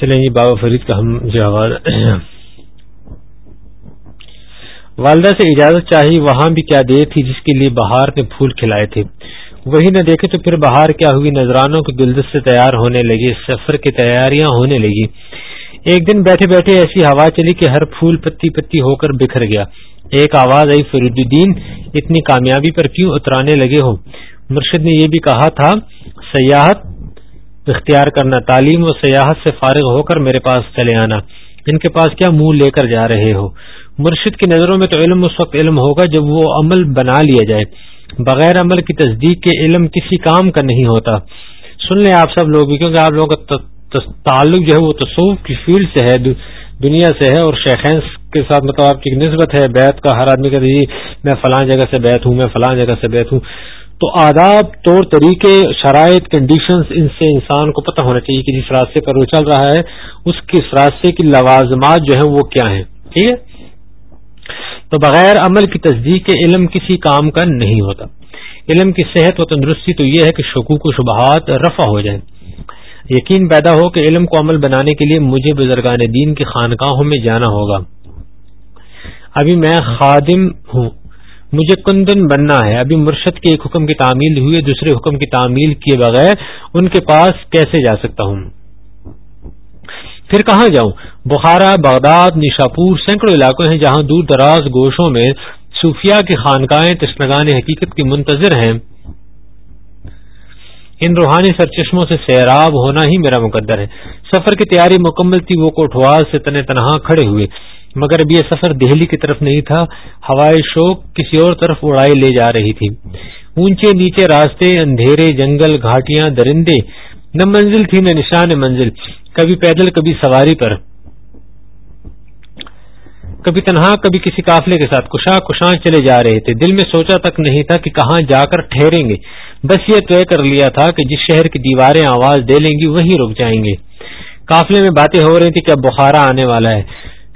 چلیں جی بابا فرید کا ہم جواب والدہ سے اجازت چاہی، وہاں بھی کیا دے تھی جس کے لیے بہار نے پھول کھلائے تھے۔ وہی نہ دیکھے تو پھر بہار کیا ہوئی؟ نذرانوں کے گلدست سے تیار ہونے لگی، سفر کی تیاریاں ہونے لگی۔ ایک دن بیٹھے بیٹھے ایسی ہوا چلی کہ ہر پھول پتی پتی ہو کر بکھر گیا۔ ایک آواز آئی، فرید الدین، اتنی کامیابی پر کیوں اترانے لگے ہو؟ مرشد نے یہ بھی کہا تھا، سیاحت اختیار کرنا، تعلیم و سیاحت سے فارغ ہو کر میرے پاس چلے آنا۔ ان کے پاس کیا منہ لے کر جا رہے ہو؟ مرشد کی نظروں میں تو علم اس وقت علم ہوگا جب وہ عمل بنا لیا جائے۔ بغیر عمل کی تصدیق کے علم کسی کام کا نہیں ہوتا۔ سن لیں آپ سب لوگ کیونکہ آپ لوگوں کا تعلق جو ہے وہ تصوف کی فیلڈ سے ہے دنیا سے ہے اور شیخین کے ساتھ مطلب آپ کی نسبت ہے بیت کا، ہر آدمی کہتے جی میں فلاں جگہ سے بیت ہوں، میں فلاں جگہ سے بیت ہوں۔ تو آداب، طور طریقے، شرائط کنڈیشنز ان سے انسان کو پتہ ہونا چاہیے کہ جس راستے پر وہ چل رہا ہے، اس کس راستے کی لوازمات جو ہیں وہ کیا ہیں، ٹھیک ہے؟ تو بغیر عمل کی تصدیق کے علم کسی کام کا نہیں ہوتا۔ علم کی صحت و تندرستی تو یہ ہے کہ شکوک و شبہات رفع ہو جائیں۔ یقین پیدا ہو کہ علم کو عمل بنانے کے لیے مجھے بزرگان دین کی خانقاہوں میں جانا ہوگا۔ ابھی میں خادم ہوں۔ مجھے کندن بننا ہے۔ ابھی مرشد کے ایک حکم کی تعمیل ہوئی دوسرے حکم کی تعمیل کیے بغیر ان کے پاس کیسے جا سکتا ہوں؟ پھر کہاں جاؤں؟ بخارا، بغداد، نشاپور سینکڑوں علاقے ہیں جہاں دور دراز گوشوں میں صوفیہ کی خانقاہیں، تشنگان حقیقت کی منتظر ہیں۔ ان روحانی سرچشموں سے سیراب ہونا ہی میرا مقدر ہے۔ سفر کی تیاری مکمل تھی، وہ کوٹواز سے تن تنہا کھڑے ہوئے۔ مگر اب یہ سفر دہلی کی طرف نہیں تھا، ہوائی شوق کسی اور طرف اڑائی لے جا رہی تھی۔ اونچے نیچے راستے، اندھیرے، جنگل، گھاٹیاں، درندے، نہ منزل تھی، نہ نشان منزل۔ کبھی پیدل، کبھی سواری پر۔ کبھی تنہا، کبھی کسی قافلے کے ساتھ۔ کشا کشاں چلے جا رہے تھے۔ دل میں سوچا تک نہیں تھا کہ کہاں جا کر ٹھہریں گے۔ بس یہ طے کر لیا تھا کہ جس شہر کی دیواریں آواز دے لیں گی، وہیں رک جائیں گے۔ قافلے میں باتیں ہو رہی تھی کہ اب بخارا آنے والا ہے۔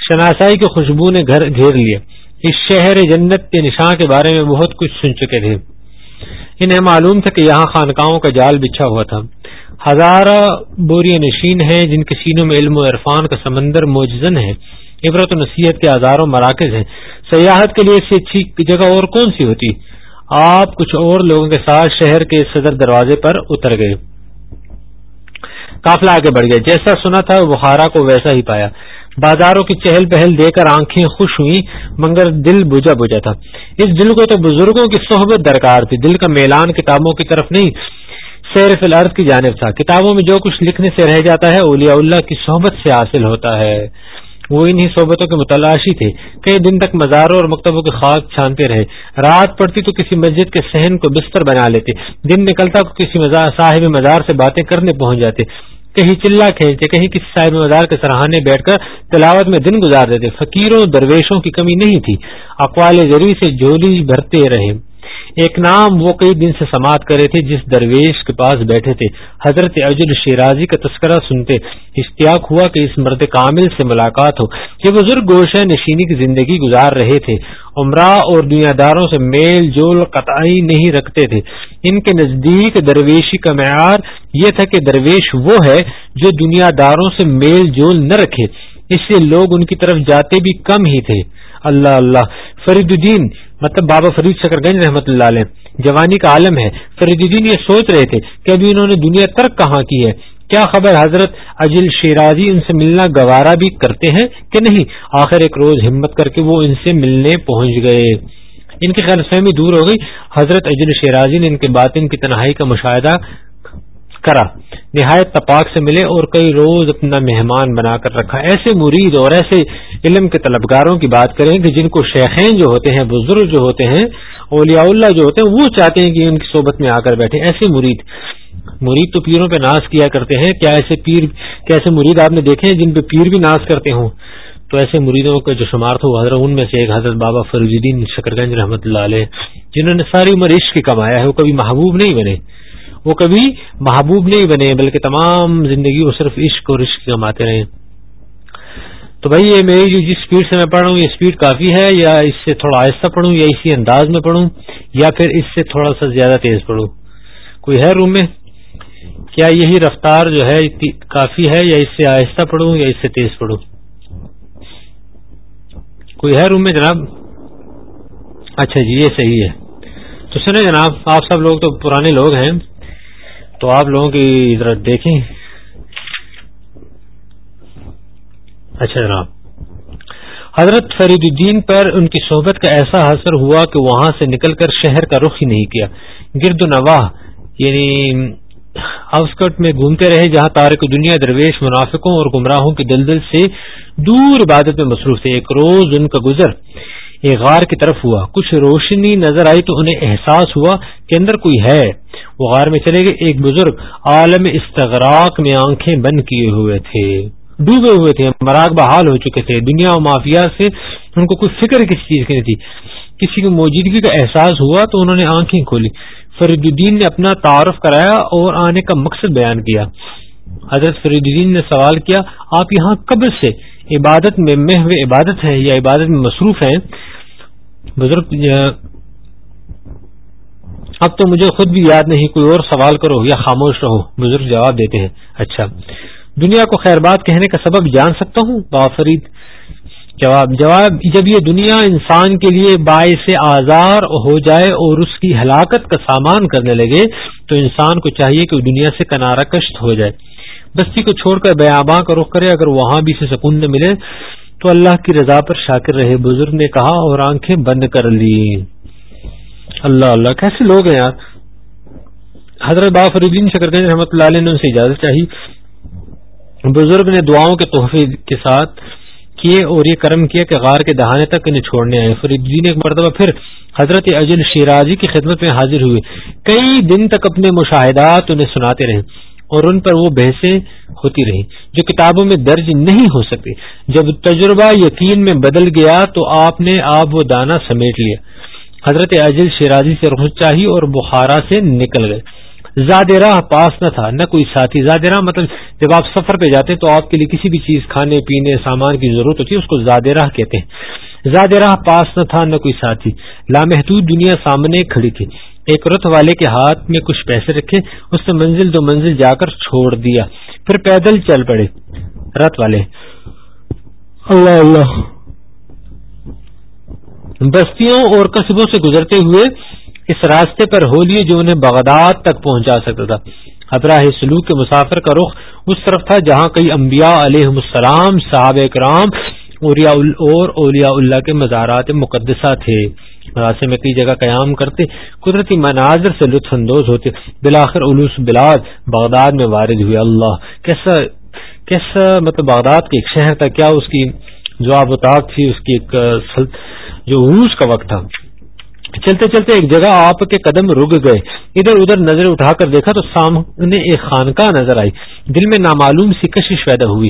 شناسائی کی خوشبو نے گھر گھیر لیا۔ اس شہر جنت کے نشان کے بارے میں بہت کچھ سن چکے تھے۔ انہیں معلوم تھا کہ یہاں خانقاہوں کا جال بچھا ہوا تھا۔ ہزارہ بوری نشین ہیں جن کے سینوں میں علم و عرفان کا سمندر موجزن ہے۔ عبرت و نصیحت کے ہزاروں مراکز ہیں۔ سیاحت کے لیے اس سے اچھی جگہ اور کون سی ہوتی؟ آپ کچھ اور لوگوں کے ساتھ شہر کے صدر دروازے پر اتر گئے۔ قافلہ آگے بڑھ گیا۔ جیسا سنا تھا، بخارا کو ویسا ہی پایا۔ بازاروں کی چہل پہل دے کر آنکھیں خوش ہوئی مگر دل بجا بجا تھا۔ اس دل کو تو بزرگوں کی صحبت درکار تھی، دل کا میلان کتابوں کی طرف نہیں۔ سیر فی الارض کی جانب تھا۔ کتابوں میں جو کچھ لکھنے سے رہ جاتا ہے، اولیاء اللہ کی صحبت سے حاصل ہوتا ہے۔ وہ انہی صحبتوں کے متلاشی تھے۔ کئی دن تک مزاروں اور مکتبوں کے خاک چھانتے رہے۔ رات پڑتی تو کسی مسجد کے صحن کو بستر بنا لیتے۔ دن نکلتا تو کسی صاحب مزار سے باتیں کرنے پہنچ جاتے۔ کہیں چلا کھینچتے کہیں کسی صاحب مزار کے سراہانے بیٹھ کر تلاوت میں دن گزار دیتے۔ فقیروں، درویشوں کی کمی نہیں تھی۔ اقوال زری سے جولی بھرتے رہے۔ ایک نام وہ کئی دن سے سماعت کرے تھے جس درویش کے پاس بیٹھے تھے۔ حضرت اجل شیرازی کا تذکرہ سنتے اشتیاق ہوا کہ اس مرد کامل سے ملاقات ہو یہ بزرگ گوشہ نشینی کی زندگی گزار رہے تھے۔ عمرہ اور دنیا داروں سے میل جول قطعی نہیں رکھتے تھے۔ ان کے نزدیک درویشی کا معیار یہ تھا کہ درویش وہ ہے جو دنیا داروں سے میل جول نہ رکھے، اس سے لوگ ان کی طرف جاتے بھی کم ہی تھے۔ اللہ اللہ۔ فرید الدین مطلب بابا فرید شکر گنج رحمت اللہ علیہ، جوانی کا عالم ہے۔ فرید الدین یہ سوچ رہے تھے کہ ابھی انہوں نے دنیا ترک کہاں کی ہے؟ کیا خبر حضرت اجل شیرازی ان سے ملنا گوارا بھی کرتے ہیں کہ نہیں؟ آخر ایک روز ہمت کر کے وہ ان سے ملنے پہنچ گئے۔ ان کی خیر فہمی دور ہو گئی۔ حضرت اجل شیرازی نے ان کے باطن کی تنہائی کا مشاہدہ کرا۔ نہایت تپاک سے ملے اور کئی روز اپنا مہمان بنا کر رکھا۔ ایسے مرید اور ایسے علم کے طلبگاروں کی بات کریں کہ جن کو شیخین جو ہوتے ہیں، بزرگ جو ہوتے ہیں، اولیاء اللہ جو ہوتے ہیں، وہ چاہتے ہیں کہ ان کی صحبت میں آ کر بیٹھے۔ ایسے مرید۔ مرید تو پیروں پہ ناز کیا کرتے ہیں۔ کیا ایسے پیر کیسے مرید آپ نے دیکھے ہیں جن پہ پیر بھی ناز کرتے ہوں؟ تو ایسے مریدوں کا جو شمار تھا، وہ حضرت ان میں سے ایک، حضرت بابا فروز الدین شکر گنج رحمۃ اللہ علیہ، جنہوں نے ساری عمر عشق کمایا ہے، وہ کبھی محبوب نہیں بنے۔ وہ کبھی محبوب نہیں بنے، بلکہ تمام زندگی وہ صرف عشق اور عشق کماتے رہے تو بھائی، یہ میری جو جس اسپیڈ سے میں پڑھ رہا ہوں یہ اسپیڈ کافی ہے، یا اس سے تھوڑا آہستہ پڑھوں، یا اسی انداز میں پڑھوں، یا پھر اس سے تھوڑا سا زیادہ تیز پڑھوں۔ کوئی ہے روم میں؟ کیا یہی رفتار جو ہے کافی ہے، یا اس سے آہستہ پڑھوں، یا اس سے تیز پڑھوں؟ کوئی ہے روم میں جناب؟ اچھا جی یہ صحیح ہے۔ تو سنیں جناب، آپ سب لوگ تو پرانے لوگ ہیں۔ تو آپ لوگوں کی ذرا دیکھیں۔ اچھا جناب، حضرت فرید الدین پر ان کی صحبت کا ایسا اثر ہوا کہ وہاں سے نکل کر شہر کا رخ ہی نہیں کیا۔ گرد و نواح یعنی آؤسکٹ میں گھومتے رہے جہاں تارک دنیا، درویش، منافقوں اور گمراہوں کی دلدل سے دور عبادت میں مصروف تھے۔ ایک روز ان کا گزر، ایک غار کی طرف ہوا۔ کچھ روشنی نظر آئی تو انہیں احساس ہوا کہ اندر کوئی ہے۔ وہ غار میں چلے گئے۔ ایک بزرگ عالم استغراق میں آنکھیں بند کیے ہوئے تھے۔ ڈوبے ہوئے تھے۔ مراغ بحال ہو چکے تھے۔ دنیا و مافیا سے ان کو کوئی فکر کسی چیز کی نہیں تھی۔ کسی کی موجودگی کا احساس ہوا تو انہوں نے آنکھیں کھولی۔ فرید الدین نے اپنا تعارف کرایا اور آنے کا مقصد بیان کیا۔ حضرت فرید الدین نے سوال کیا، آپ یہاں کب سے عبادت میں محو عبادت ہے یا عبادت میں مصروف ہیں؟ بزرگ اب تو مجھے خود بھی یاد نہیں، کوئی اور سوال کرو یا خاموش رہو، بزرگ جواب دیتے ہیں۔ اچھا۔ دنیا کو خیر بات کہنے کا سبب جان سکتا ہوں؟ بافرید جواب۔ جواب، جب یہ دنیا انسان کے لیے باعث آزار ہو جائے اور اس کی ہلاکت کا سامان کرنے لگے، تو انسان کو چاہیے کہ وہ دنیا سے کنارہ کشت ہو جائے۔ بستی کو چھوڑ کر بیاباں کا رخ کرے، اگر وہاں بھی اسے سکون نہ ملے، تو اللہ کی رضا پر شاکر رہے۔ بزرگ نے کہا اور آنکھیں بند کر لی اللہ اللہ، کیسے لوگ ہیں یار؟ حضرت بافر الدین شکر رحمۃ اللہ علیہ نے ان سے اجازت چاہی۔ بزرگ نے دعاؤں کے تحفے کے ساتھ کیے اور یہ کرم کیا کہ غار کے دہانے تک انہیں چھوڑنے آئے۔ فرید جی نے ایک مرتبہ پھر حضرت اجل شیرازی کی خدمت میں حاضر ہوئے۔ کئی دن تک اپنے مشاہدات انہیں سناتے رہے اور ان پر وہ بحثیں ہوتی رہی جو کتابوں میں درج نہیں ہو سکتی۔ جب تجربہ یقین میں بدل گیا تو آپ نے آپ وہ دانا سمیٹ لیا۔ حضرت اجل شیرازی سے رخ چاہی اور بخارا سے نکل گئے۔ زیادہ راہ پاس نہ تھا، نہ کوئی ساتھی۔ زیادہ راہ مطلب جب آپ سفر پہ جاتے تو آپ کے لیے کسی بھی چیز، کھانے، پینے، سامان کی ضرورت ہوتی ہے، اس کو زیادہ راہ کہتے ہیں۔ زیادہ راہ پاس نہ تھا، نہ کوئی ساتھی۔ لامحدود دنیا سامنے کھڑی تھی۔ ایک رت والے کے ہاتھ میں کچھ پیسے رکھے، اس نے منزل دو منزل جا کر چھوڑ دیا۔ پھر پیدل چل پڑے رت والے۔ اللہ اللہ۔ بستیوں اور قصبوں سے گزرتے ہوئے اس راستے پر ہو لیے جو انہیں بغداد تک پہنچا سکتا تھا۔ خطرہ سلوک کے مسافر کا رخ اس طرف تھا جہاں کئی انبیاء علیہ السلام صحاب کرام اور اولیاء اللہ کے مزارات مقدسہ تھے۔ راستے میں کئی جگہ قیام کرتے، قدرتی مناظر سے لطف اندوز ہوتے۔ بلاخر الوس بلاد بغداد میں وارد ہوئے۔ اللہ، کیسا کیسا مطلب بغداد کے ایک شہر تھا؟ کیا اس کی جو آب و تاک تھی؟ اس کی ایک جو عروج کا وقت تھا۔ چلتے چلتے ایک جگہ آپ کے قدم رک گئے۔ ادھر ادھر نظر اٹھا کر دیکھا تو سامنے ایک خانقاہ نظر آئی۔ دل میں نامعلوم سی کشش پیدا ہوئی۔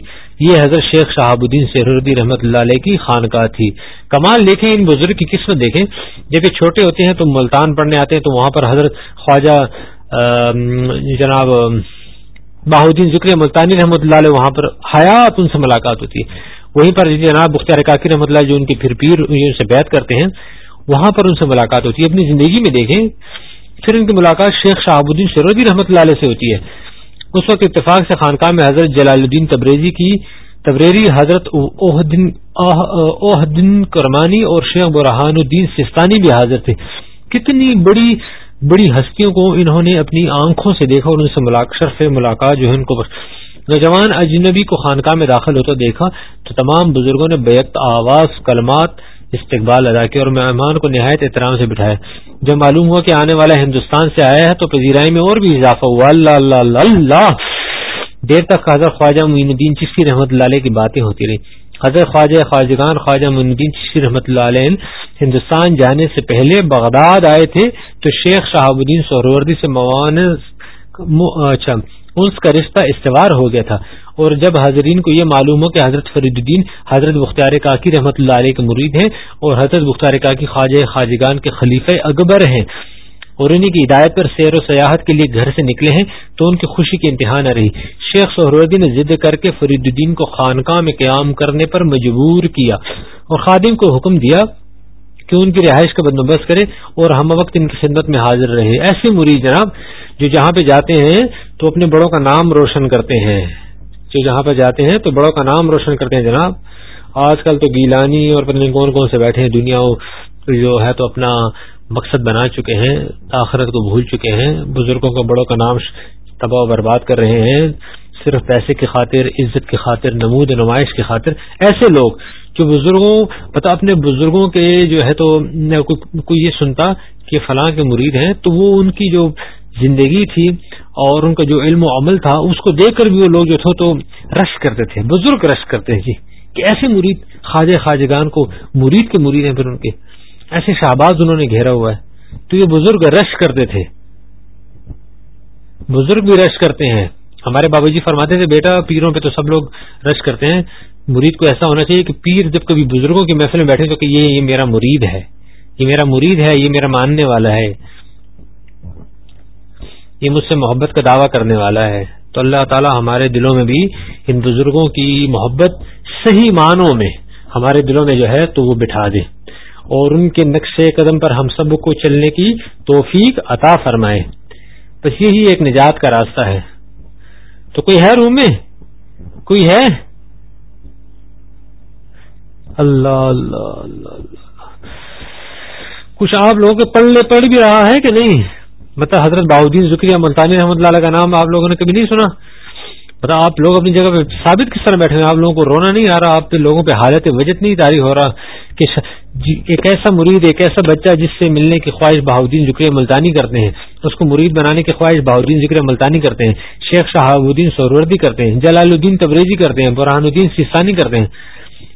یہ حضرت شیخ شہاب الدین سہردی رحمت اللہ علیہ کی خانقاہ تھی۔ کمال دیکھیں، ان بزرگ کی قسمت دیکھیں۔ جب یہ چھوٹے ہوتے ہیں تو ملتان پڑھنے آتے ہیں تو وہاں پر حضرت خواجہ جناب باہدین ذکر ملتانی رحمۃ اللہ علیہ، وہاں پر حیات ان سے ملاقات ہوتی ہے۔ وہیں پر جناب بختیار کاکی رحمۃ اللہ جو ان کے پھر پیر ان سے بیعت کرتے ہیں، وہاں پر ان سے ملاقات ہوتی ہے، اپنی زندگی میں دیکھیں، پھر ان کی ملاقات شیخ شہاب الدین سرودی رحمۃ اللہ علیہ سے ہوتی ہے۔ اس وقت اتفاق سے خانقاہ میں حضرت جلال الدین تبریزی کی تبریری حضرت اوہدن کرمانی اور شیخ برحان الدین سستانی بھی حاضر تھے۔ کتنی بڑی بڑی ہستیوں کو انہوں نے اپنی آنکھوں سے دیکھا اور ان سے شرف ملاقات جو ہے ان کو نوجوان اجنبی کو خانقاہ میں داخل ہوتا دیکھا تو تمام بزرگوں نے بیک آواز، کلمات استقبال ادا کیا اور مہمان کو نہایت احترام سے بٹھایا۔ جب معلوم ہوا کہ آنے والا ہندوستان سے آیا ہے تو پذیرائی میں اور بھی اضافہ ہوا۔ اللہ اللہ اللہ اللہ۔ دیر تک حضرت خواجہ معین الدین چشتی رحمۃ اللہ علیہ کی باتیں ہوتی رہی حضرت خواجہ خواجگان خواجہ معین الدین چشتی رحمۃ اللہ علیہ ہندوستان جانے سے پہلے بغداد آئے تھے تو شیخ شہاب الدین سہروردی سے موان اچھا اس کا رشتہ استوار ہو گیا تھا۔ اور جب حاضرین کو یہ معلوم ہو کہ حضرت فرید الدین، حضرت بختار کاکی رحمۃ اللہ علیہ کے مرید ہیں اور حضرت بختار کاکی خواجہ خواجگان کے خلیفہ اکبر ہیں اور انہیں کی ہدایت پر سیر و سیاحت کے لیے گھر سے نکلے ہیں، تو ان کی خوشی کی انتہا نہ رہی۔ شیخ سہروردی نے ضد کر کے فرید الدین کو خانقاہ میں قیام کرنے پر مجبور کیا اور خادم کو حکم دیا کہ ان کی رہائش کا بندوبست کرے اور ہم وقت ان کی خدمت میں حاضر رہے۔ ایسے مرید جناب جو جہاں پہ جاتے ہیں تو اپنے بڑوں کا نام روشن کرتے ہیں۔ جو جہاں پہ جاتے ہیں تو بڑوں کا نام روشن کرتے ہیں جناب۔ آج کل تو گیلانی اور پتہ کون کون سے بیٹھے ہیں، دنیا جو ہے تو اپنا مقصد بنا چکے ہیں، آخرت کو بھول چکے ہیں۔ بزرگوں کو بڑوں کا نام تباہ و برباد کر رہے ہیں۔ صرف پیسے کی خاطر، عزت کی خاطر، نمود نمائش کی خاطر۔ ایسے لوگ جو بزرگوں پتا اپنے بزرگوں کے جو ہے تو کوئی یہ سنتا کہ فلاں کے مرید ہیں، تو وہ ان کی جو زندگی تھی اور ان کا جو علم و عمل تھا، اس کو دیکھ کر بھی وہ لوگ جو تھے تو رش کرتے تھے، بزرگ رش کرتے ہیں جی۔ کہ ایسے مرید، خواجہ خواجگان کو مرید کے مرید ہیں، پھر ان کے۔ ایسے شہباز انہوں نے گھیرا ہوا ہے۔ تو یہ بزرگ رش کرتے تھے۔ بزرگ بھی رش کرتے ہیں۔ ہمارے بابا جی فرماتے تھے، بیٹا، پیروں پہ تو سب لوگ رش کرتے ہیں۔ مرید کو ایسا ہونا چاہیے کہ پیر جب کبھی بزرگوں کی محفل میں بیٹھے تو کہ یہ یہ میرا مرید ہے۔ یہ میرا مرید ہے، یہ میرا ماننے والا ہے۔ یہ مجھ سے محبت کا دعویٰ کرنے والا ہے۔ تو اللہ تعالی ہمارے دلوں میں بھی ان بزرگوں کی محبت صحیح معنوں میں ہمارے دلوں میں جو ہے تو وہ بٹھا دے۔ اور ان کے نقشے قدم پر ہم سب کو چلنے کی توفیق عطا فرمائے۔ بس یہی ایک نجات کا راستہ ہے۔ تو کوئی ہے روم میں؟ کوئی ہے؟ اللہ اللہ اللہ اللہ۔ کچھ آپ لوگوں کے پڑھ پڑھ بھی رہا ہے کہ نہیں؟ مطلب حضرت باؤدین ذکریہ ملتانی رحمۃ اللہ کا نام آپ لوگوں نے کبھی نہیں سنا؟ مطلب آپ لوگ اپنی جگہ پہ ثابت کس طرح بیٹھے ہیں؟ آپ لوگوں کو رونا نہیں آ رہا، آپ لوگوں پہ حالت وجت نہیں تاریخ ہو رہا کہ جی، ایک ایسا مرید، ایک ایسا بچہ جس سے ملنے کی خواہش بہاؤدین ذکر ملتانی کرتے ہیں، اس کو مرید بنانے کی خواہش بہاؤدین ذکر ملتانی کرتے ہیں، شیخ شہاب الدین سوروردی کرتے ہیں، جلال الدین تبریزی کرتے ہیں برحان الدین سیستانی کرتے ہیں۔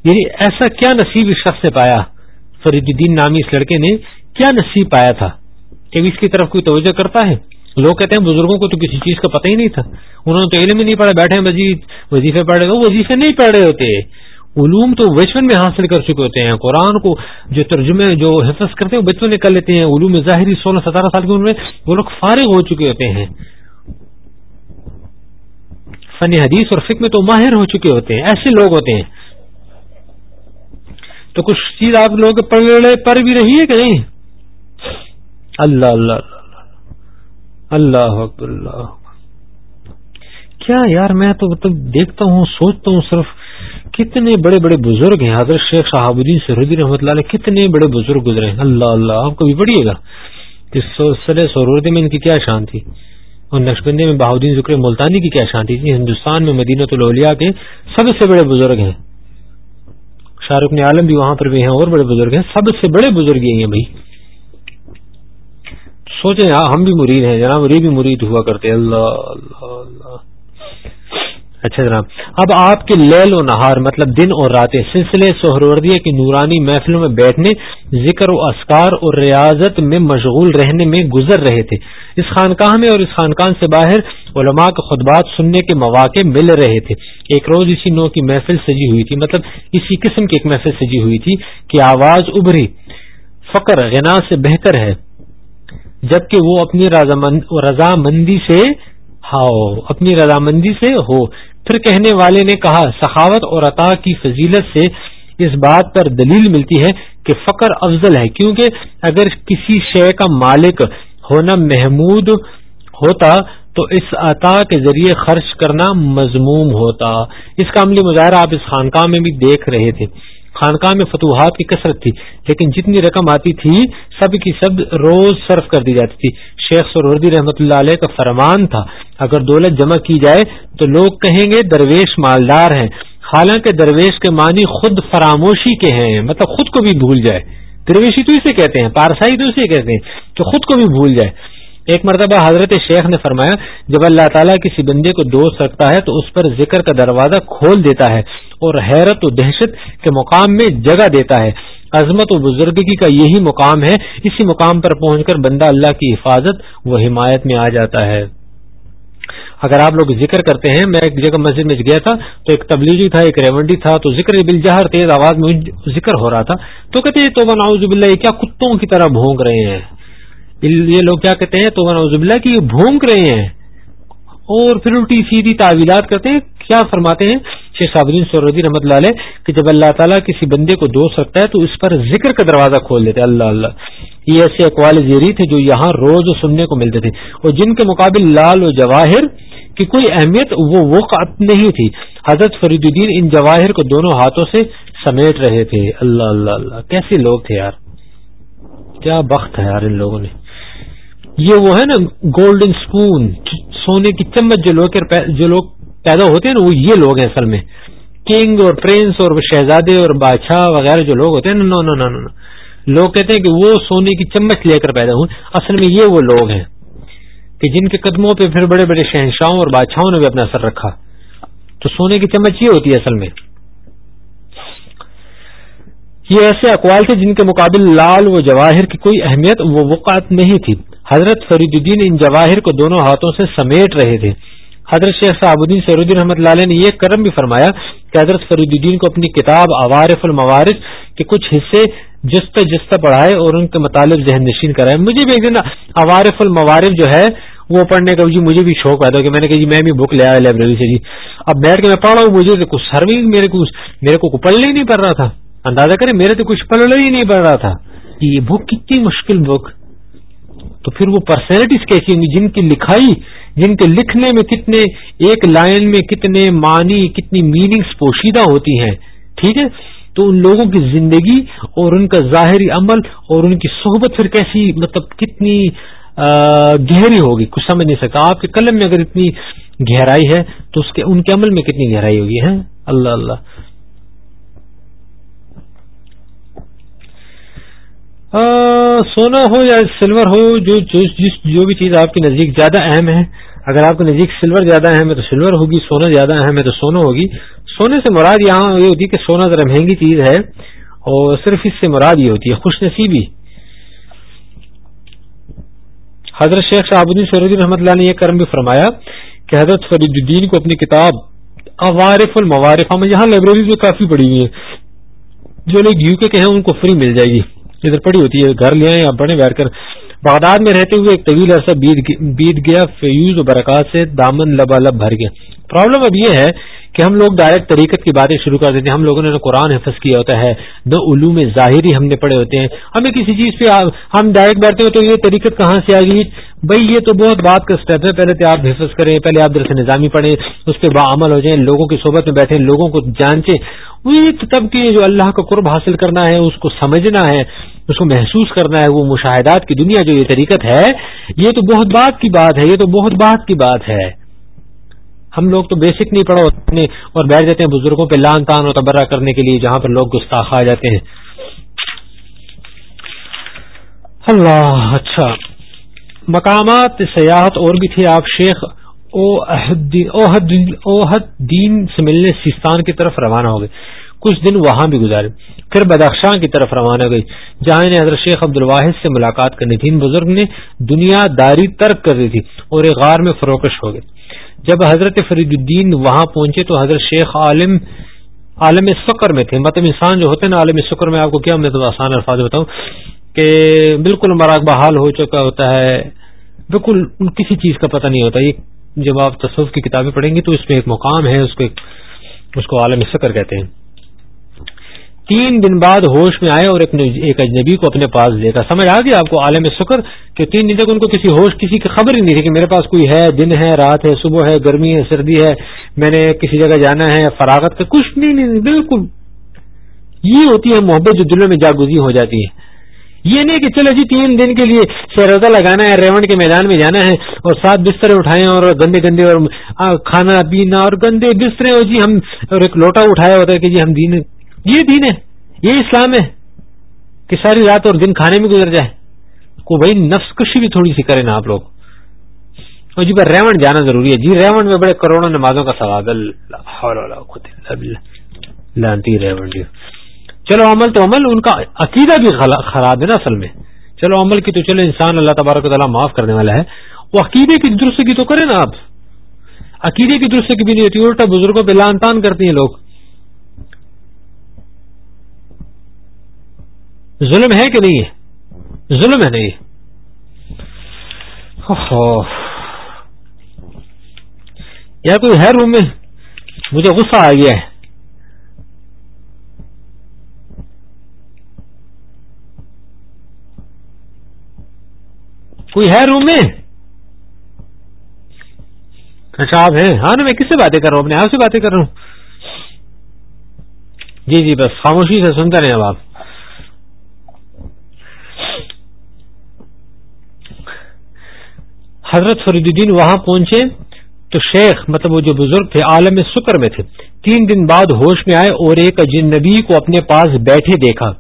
یعنی ایسا کیا نصیب اس شخص نے پایا؟ فرید الدین نامی اس لڑکے نے کیا نصیب پایا تھا؟ کہ اس کی طرف کوئی توجہ کرتا ہے؟ لوگ کہتے ہیں بزرگوں کو تو کسی چیز کا پتہ ہی نہیں تھا۔ انہوں نے تو علم ہی نہیں پڑھا، بیٹھے مزید، وظیفے پڑھ رہے وظیفے نہیں پڑھ رہے ہوتے۔ علوم تو بچپن میں حاصل کر چکے ہوتے ہیں۔ قرآن کو جو ترجمے، جو حفظ کرتے ہیں بچوں نے کر لیتے ہیں۔ علوم ظاہری سولہ ستارہ سال کی عمر میں وہ لوگ فارغ ہو چکے ہوتے ہیں۔ فن حدیث اور فکر میں تو ماہر ہو چکے ہوتے ہیں۔ ایسے لوگ ہوتے ہیں۔ تو کچھ چیز آپ لوگ پڑھ بھی رہی ہے کہ نہیں؟ اللہ اللہ اللہ اللہ۔ کیا یار میں تو مطلب دیکھتا ہوں، سوچتا ہوں صرف کتنے بڑے بڑے بزرگ ہیں۔ حضرت شیخ صاحب الدین سرودی رحمۃ اللہ علیہ کتنے بڑے بزرگ گزرے ہیں۔ اللہ اللہ، آپ کبھی پڑھیے گا؟ کہ سروردی میں ان کی کیا شان تھی؟ اور نقشبندی میں بہاؤدین ذکر ملتانی کی کیا شان تھی؟ جی، ہندوستان میں مدینہ الولیا کے سب سے بڑے بزرگ ہیں۔ شاہ رخ عالم بھی وہاں پر بھی ہیں، اور بڑے بزرگ ہیں۔ سب سے بڑے بزرگ یہ ہیں بھائی۔ سوچیں ہاں ہم بھی مرید ہیں، جناب، یہ بھی مرید ہوا کرتے اللہ اللہ اللہ۔ اچھا جناب، اب آپ کے لیل و نہار مطلب دن اور راتیں، سلسلے سہروردیہ کی نورانی محفلوں میں بیٹھنے، ذکر و اسکار اور ریاضت میں مشغول رہنے میں گزر رہے تھے۔ اس خانقاہ میں اور اس خانقاہ سے باہر علماء کے خطبات سننے کے مواقع مل رہے تھے۔ ایک روز اسی نو کی محفل سجی ہوئی تھی مطلب اسی قسم کی ایک محفل سجی ہوئی تھی کہ آواز ابھری۔ فقر، غنا سے بہتر ہے۔ جبکہ وہ اپنی رضامندی سے ہاؤ، اپنی رضامندی سے ہو۔ پھر کہنے والے نے کہا، سخاوت اور عطا کی فضیلت سے اس بات پر دلیل ملتی ہے کہ فقر افضل ہے، کیونکہ اگر کسی شے کا مالک ہونا محمود ہوتا تو اس عطا کے ذریعے خرچ کرنا مضموم ہوتا۔ اس کا عملی مظاہرہ آپ اس خانقاہ میں بھی دیکھ رہے تھے۔ خانقاہ میں فتوحات کی کثرت تھی، لیکن جتنی رقم آتی تھی، سب کی سب روز صرف کر دی جاتی تھی۔ شیخ سروردی رحمت اللہ علیہ کا فرمان تھا، اگر دولت جمع کی جائے تو لوگ کہیں گے درویش مالدار ہیں۔ حالانکہ درویش کے معنی خود فراموشی کے ہیں مطلب خود کو بھی بھول جائے۔ درویشی تو اسے کہتے ہیں، پارسائی تو اسے کہتے ہیں کہ خود کو بھی بھول جائے۔ ایک مرتبہ حضرت شیخ نے فرمایا، جب اللہ تعالیٰ کسی بندے کو دوست رکھتا ہے تو اس پر ذکر کا دروازہ کھول دیتا ہے اور حیرت و دہشت کے مقام میں جگہ دیتا ہے۔ عظمت و بزرگی کا یہی مقام ہے۔ اسی مقام پر پہنچ کر بندہ اللہ کی حفاظت و حمایت میں آ جاتا ہے۔ اگر آپ لوگ ذکر کرتے ہیں، میں ایک جگہ مسجد میں گیا تھا تو ایک تبلیغی تھا، ایک ریونڈی تھا، تو ذکر بل جہر تیز آواز میں ذکر ہو رہا تھا۔ تو کہتے تو ناؤز باللہ، یہ کیا کتوں کی طرح بھونگ رہے ہیں؟ یہ لوگ کیا کہتے ہیں؟ تو ناؤز باللہ کی یہ بھونک رہے ہیں۔ اور پھر الٹی سیدھی تعویلات کرتے ہیں۔ کیا فرماتے ہیں؟ شیخ صابرین سوردی رحمۃ اللہ علیہ کہ جب اللہ تعالیٰ کسی بندے کو دوست رکھتا ہے تو اس پر ذکر کا دروازہ کھول دیتے اللہ اللہ۔ یہ ایسے اقوال زیری تھے جو یہاں روز سننے کو ملتے تھے۔ اور جن کے مقابل لال و جواہر کہ کوئی اہمیت وہ وقت نہیں تھی۔ حضرت فرید الدین ان جواہر کو دونوں ہاتھوں سے سمیٹ رہے تھے۔ اللہ اللہ اللہ۔ کیسے لوگ تھے یار۔ کیا بخت ہے یار ان لوگوں نے۔ یہ وہ ہے نا گولڈن اسپون سونے کی چمچ جو لوگ جو لوگ پیدا ہوتے ہیں نا، وہ یہ لوگ ہیں اصل میں۔ کنگ اور پرنس اور شہزادے اور بادشاہ وغیرہ جو لوگ ہوتے ہیں نو نو نو نو لوگ کہتے ہیں کہ وہ سونے کی چمچ لے کر پیدا ہوں اصل میں یہ وہ لوگ ہیں کہ جن کے قدموں پہ پھر بڑے بڑے شہنشاہوں اور بادشاہوں نے بھی اپنا اثر رکھا۔ تو سونے کی چمچ یہ ہوتی ہے اصل میں۔ یہ ایسے اقوال تھے جن کے مقابل لال و جواہر کی کوئی اہمیت وہ وقات نہیں تھی۔ حضرت فرید الدین ان جواہر کو دونوں ہاتھوں سے سمیٹ رہے تھے۔ حضرت شیخ صاحب الدین سعودی رحمۃ اللہ علیہ نے یہ کرم بھی فرمایا کہ حضرت فرید الدین کو اپنی کتاب عوارف الموارث کے کچھ حصے جست جست پڑھائے اور ان کے مطالب ذہن نشین کرائے۔ مجھے بھی ایک دن عوارف الموارف جو ہے وہ پڑھنے کا جی مجھے بھی شوق پیدا کہ میں نے کہا جی میں بھی بک لے آیا لائبریری سے جی۔ اب بیٹھ کے میں پڑھ رہا ہوں، مجھے کچھ سر بھی میرے کو میرے کو پڑھنے ہی نہیں پڑ رہا تھا۔ اندازہ کریں، میرے تو کچھ پڑھنا ہی نہیں پڑ رہا تھا۔ یہ بک کتنی مشکل بک۔ تو پھر وہ پرسنالٹیز کیسی ہوں گی؟ جن کی لکھائی، جن کے لکھنے میں کتنے ایک لائن میں کتنے معنی، کتنی میننگز پوشیدہ ہوتی ہیں، ٹھیک ہے؟ تو ان لوگوں کی زندگی اور ان کا ظاہری عمل اور ان کی صحبت پھر کیسی مطلب کتنی گہری ہوگی؟ کچھ سمجھ نہیں سکتا۔ آپ کے قلم میں اگر اتنی گہرائی ہے تو اس کے، ان کے عمل میں کتنی گہرائی ہوگی ہے اللہ اللہ۔ سونا ہو یا سلور ہو، جو جس جو بھی چیز آپ کی نزدیک زیادہ اہم ہے، اگر آپ کے نزدیک سلور زیادہ اہم ہے تو سلور ہوگی، سونا زیادہ اہم ہے تو سونا ہوگی۔ سونے سے مراد یہاں یہ ہوتی ہے کہ سونا ذرا مہنگی چیز ہے اور صرف اس سے مراد یہ ہوتی ہے خوش نصیبی۔ حضرت شیخ صاحب الدین سعودی رحمۃ اللہ نے یہ کرم بھی فرمایا کہ حضرت فرید الدین کو اپنی کتاب اوارف الموارف ہم یہاں لائبریری میں کافی پڑھی ہوئی ہیں۔ جو لوگ یو کے ہیں، ان کو فری مل جائے گی۔ ادھر پڑی ہوتی ہے، گھر لے آئے آپ بڑے بیٹھ کر۔ بغداد میں رہتے ہوئے ایک طویل عرصہ بیت گیا، فیوز و برکات سے دامن لبا لب بھر گیا۔ پرابلم اب یہ ہے کہ ہم لوگ ڈائریکٹ طریقت کی باتیں شروع کر دیتے ہیں۔ ہم لوگوں نے نہ قرآن حفظ کیا ہوتا ہے۔ دو علوم ظاہری ہم نے پڑھے ہوتے ہیں۔ ہمیں کسی چیز پہ ہم ڈائریکٹ بیٹھتے ہیں تو یہ طریقت کہاں سے آ گئی؟ بھائی، یہ تو بہت بات کا اسٹیپ ہے۔ پہلے تو آپ حفظ کریں، پہلے آپ درس نظامی پڑھیں، اس پہ باعمل ہو جائیں، لوگوں کی صحبت میں بیٹھیں، لوگوں کو جانچیں۔ وہی تب کہ جو اللہ کا قرب حاصل کرنا ہے، اس کو سمجھنا ہے۔ اس کو محسوس کرنا ہے وہ مشاہدات کی دنیا جو یہ طریقت ہے، یہ تو بہت بات کی بات ہے، یہ تو بہت بات کی بات ہے۔ ہم لوگ تو بیسک نہیں پڑھو اور بیٹھ جاتے ہیں بزرگوں پہ لان تان اور تبرہ کرنے کے لیے جہاں پر لوگ گستاخ آ جاتے ہیں۔ اللہ اچھا۔ مقامات سیاحت اور بھی تھے۔ آپ شیخ اوہد دین سے ملنے سیستان کی طرف روانہ ہو گئے۔ کچھ دن وہاں بھی گزارے۔ پھر بدخشاں کی طرف روانہ گئی۔ جہاں انہیں حضرت شیخ عبد الواحد سے ملاقات کرنی تھی ان بزرگ نے دنیا داری ترک کر دی تھی اور ایک غار میں فروکش ہو گئے۔ جب حضرت فرید الدین وہاں پہنچے تو حضرت شیخ عالم عالم سکر میں تھے۔ مطلب انسان جو ہوتے ہیں نا، عالم سکر میں آپ کو کیا میں تو آسان الفاظ بتاؤں کہ بالکل مراق بحال ہو چکا ہوتا ہے۔ بالکل کسی چیز کا پتہ نہیں ہوتا۔ یہ جب آپ تصوف کی کتابیں پڑھیں گے تو اس میں ایک مقام ہے، اس کو اس کو عالم سکر کہتے ہیں۔ تین دن بعد ہوش میں آئے اور ایک اجنبی کو اپنے پاس لے کر سمجھ آ گیا آپ کو عالم شکر کہ تین دن تک ان کو کسی ہوش، کسی کی خبر ہی نہیں تھی کہ میرے پاس کوئی ہے، دن ہے، رات ہے، صبح ہے، گرمی ہے، سردی ہے، میں نے کسی جگہ جانا ہے، فراغت کا کچھ نہیں نہیں، بالکل۔ یہ ہوتی ہے محبت جو دلوں میں جاگوزی ہو جاتی ہے۔ یہ نہیں کہ چلو جی تین دن کے لیے سیروزہ لگانا ہے ریون کے میدان میں جانا ہے اور سات بسترے اٹھائے اور گندے گندے اور کھانا پینا اور گندے بسترے اور جی ہم، اور ایک لوٹا اٹھایا ہوتا ہے کہ جی ہم دین یہ دین ہے، یہ اسلام ہے کہ ساری رات اور دن کھانے میں گزر جائے۔ کو بھائی نفس کشی بھی تھوڑی سی کرے نا آپ لوگ۔ اور جی پر ریون جانا ضروری ہے۔ جی ریون میں بڑے کروڑوں نمازوں کا سواد لانتی ریون جی۔ چلو عمل تو عمل، ان کا عقیدہ بھی خراب ہے نا اصل میں۔ چلو عمل کی تو چلے انسان اللہ تبارک تعالیٰ معاف کرنے والا ہے۔ وہ عقیدے کی درست کی تو کرے نا آپ۔ عقیدے کی درست کی بھی نہیں ہوتی، الٹا بزرگوں پہ لان تان کرتے ہیں لوگ۔ ظلم ہے کہ نہیں ہے؟ ظلم ہے نہیں۔ یا کوئی ہے روم میں؟ مجھے غصہ آ گیا ہے۔ کوئی ہے روم میں؟ اچھا آپ ہیں۔ ہاں نا میں کس سے باتیں کر رہا ہوں؟ اپنے آپ سے باتیں کر رہا ہوں۔ جی جی بس خاموشی سے سنتے رہے اب آپ۔ حضرت فرید الدین وہاں پہنچے تو شیخ مطلب وہ جو بزرگ تھے عالم سکر میں تھے۔ تین دن بعد ہوش میں آئے اور ایک جن نبی کو اپنے پاس بیٹھے دیکھا۔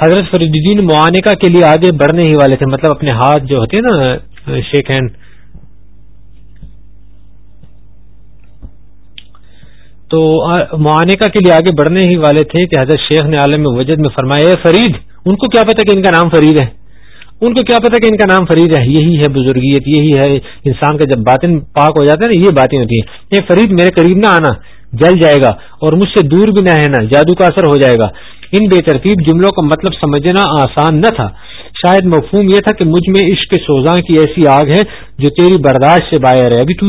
حضرت فرید الدین معانکہ کے لیے آگے بڑھنے ہی والے تھے مطلب اپنے ہاتھ جو ہوتے نا، شیخ ہینڈ تو معانکہ کے لیے آگے بڑھنے ہی والے تھے کہ حضرت شیخ نے عالم وجد میں فرمایا، اے فرید، ان کو کیا پتا کہ ان کا نام فرید ہے؟ ان کو کیا پتا کہ ان کا نام فرید ہے؟ یہی ہے بزرگیت، یہی ہے انسان کا جب باطن پاک ہو جاتا ہے نا، یہ باتیں ہوتی ہیں۔ اے فرید، میرے قریب نہ آنا، جل جائے گا اور مجھ سے دور بھی نہ رہنا، جادو کا اثر ہو جائے گا۔ ان بے ترتیب جملوں کا مطلب سمجھنا آسان نہ تھا۔ شاید مفہوم یہ تھا کہ مجھ میں عشق سوزاں کی ایسی آگ ہے جو تیری برداشت سے باہر ہے۔ ابھی تو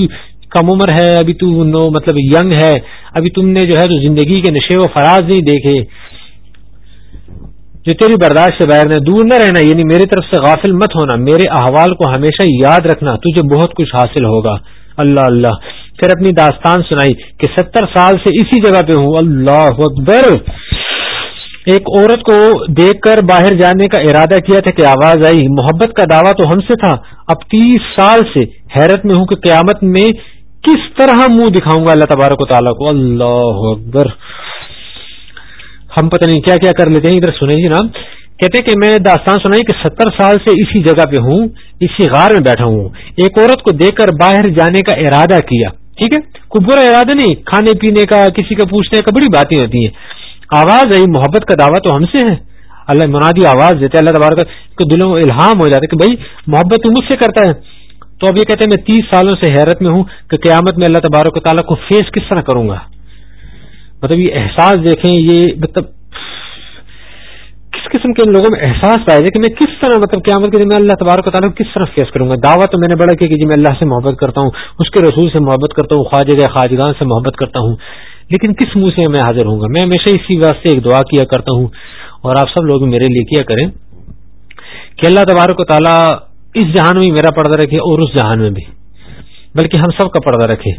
کم عمر ہے، ابھی تو نو مطلب ینگ ہے۔ ابھی تم نے جو ہے تو زندگی کے نشے و فراز نہیں دیکھے۔ جو تیری برداشت سے باہر دور نہ رہنا یعنی میری طرف سے غافل مت ہونا، میرے احوال کو ہمیشہ یاد رکھنا، تجھے بہت کچھ حاصل ہوگا۔ اللہ اللہ۔ پھر اپنی داستان سنائی کہ ستر سال سے اسی جگہ پہ ہوں۔ اللہ اکبر۔ ایک عورت کو دیکھ کر باہر جانے کا ارادہ کیا تھا کہ آواز آئی۔ محبت کا دعویٰ تو ہم سے تھا۔ اب تیس سال سے حیرت میں ہوں کہ قیامت میں کس طرح منہ دکھاؤں گا اللہ تبارک و تعالیٰ کو۔ اللہ اکبر۔ ہم پتہ نہیں کیا کیا کر لیتے ہیں، ادھر سنیں جی نا کہتے کہ میں نے داستان سنائی کہ ستر سال سے اسی جگہ پہ ہوں، اسی غار میں بیٹھا ہوں۔ ایک عورت کو دیکھ کر باہر جانے کا ارادہ کیا۔ ٹھیک ہے؟ کوئی برا ارادہ نہیں، کھانے پینے کا، کسی کا پوچھنے کا، بڑی باتیں ہوتی ہیں۔ آواز آئی، محبت کا دعویٰ تو ہم سے ہے۔ اللہ منادی آواز دیتے اللہ تبارک کو دلوں میں الہام ہو جاتا ہے کہ بھائی، محبت تو مجھ سے کرتا ہے۔ تو اب یہ کہتے ہیں، میں تیس سالوں سے حیرت میں ہوں کہ قیامت میں اللہ تبارک و تعالیٰ کو فیس کس طرح کروں گا؟ مطلب یہ احساس دیکھیں، یہ مطلب کس قسم کے لوگوں میں احساس پایا جائے کہ میں کس طرح مطلب قیامت کے دن میں اللہ تبارک و تعالیٰ کس طرح فیس کروں گا؟ دعویٰ تو میں نے بڑا کیا کہ جی میں اللہ سے محبت کرتا ہوں، اس کے رسول سے محبت کرتا ہوں، خواجہ خواجگان سے محبت کرتا ہوں، لیکن کس منہ سے میں حاضر ہوں گا؟ میں ہمیشہ اسی واسطے ایک دعا کیا کرتا ہوں، اور آپ سب لوگ میرے لیے کیا کریں کہ اللہ تبارک و تعالیٰ اس جہان میں میرا پردہ رکھے اور اس جہان میں بھی، بلکہ ہم سب کا پردہ رکھے۔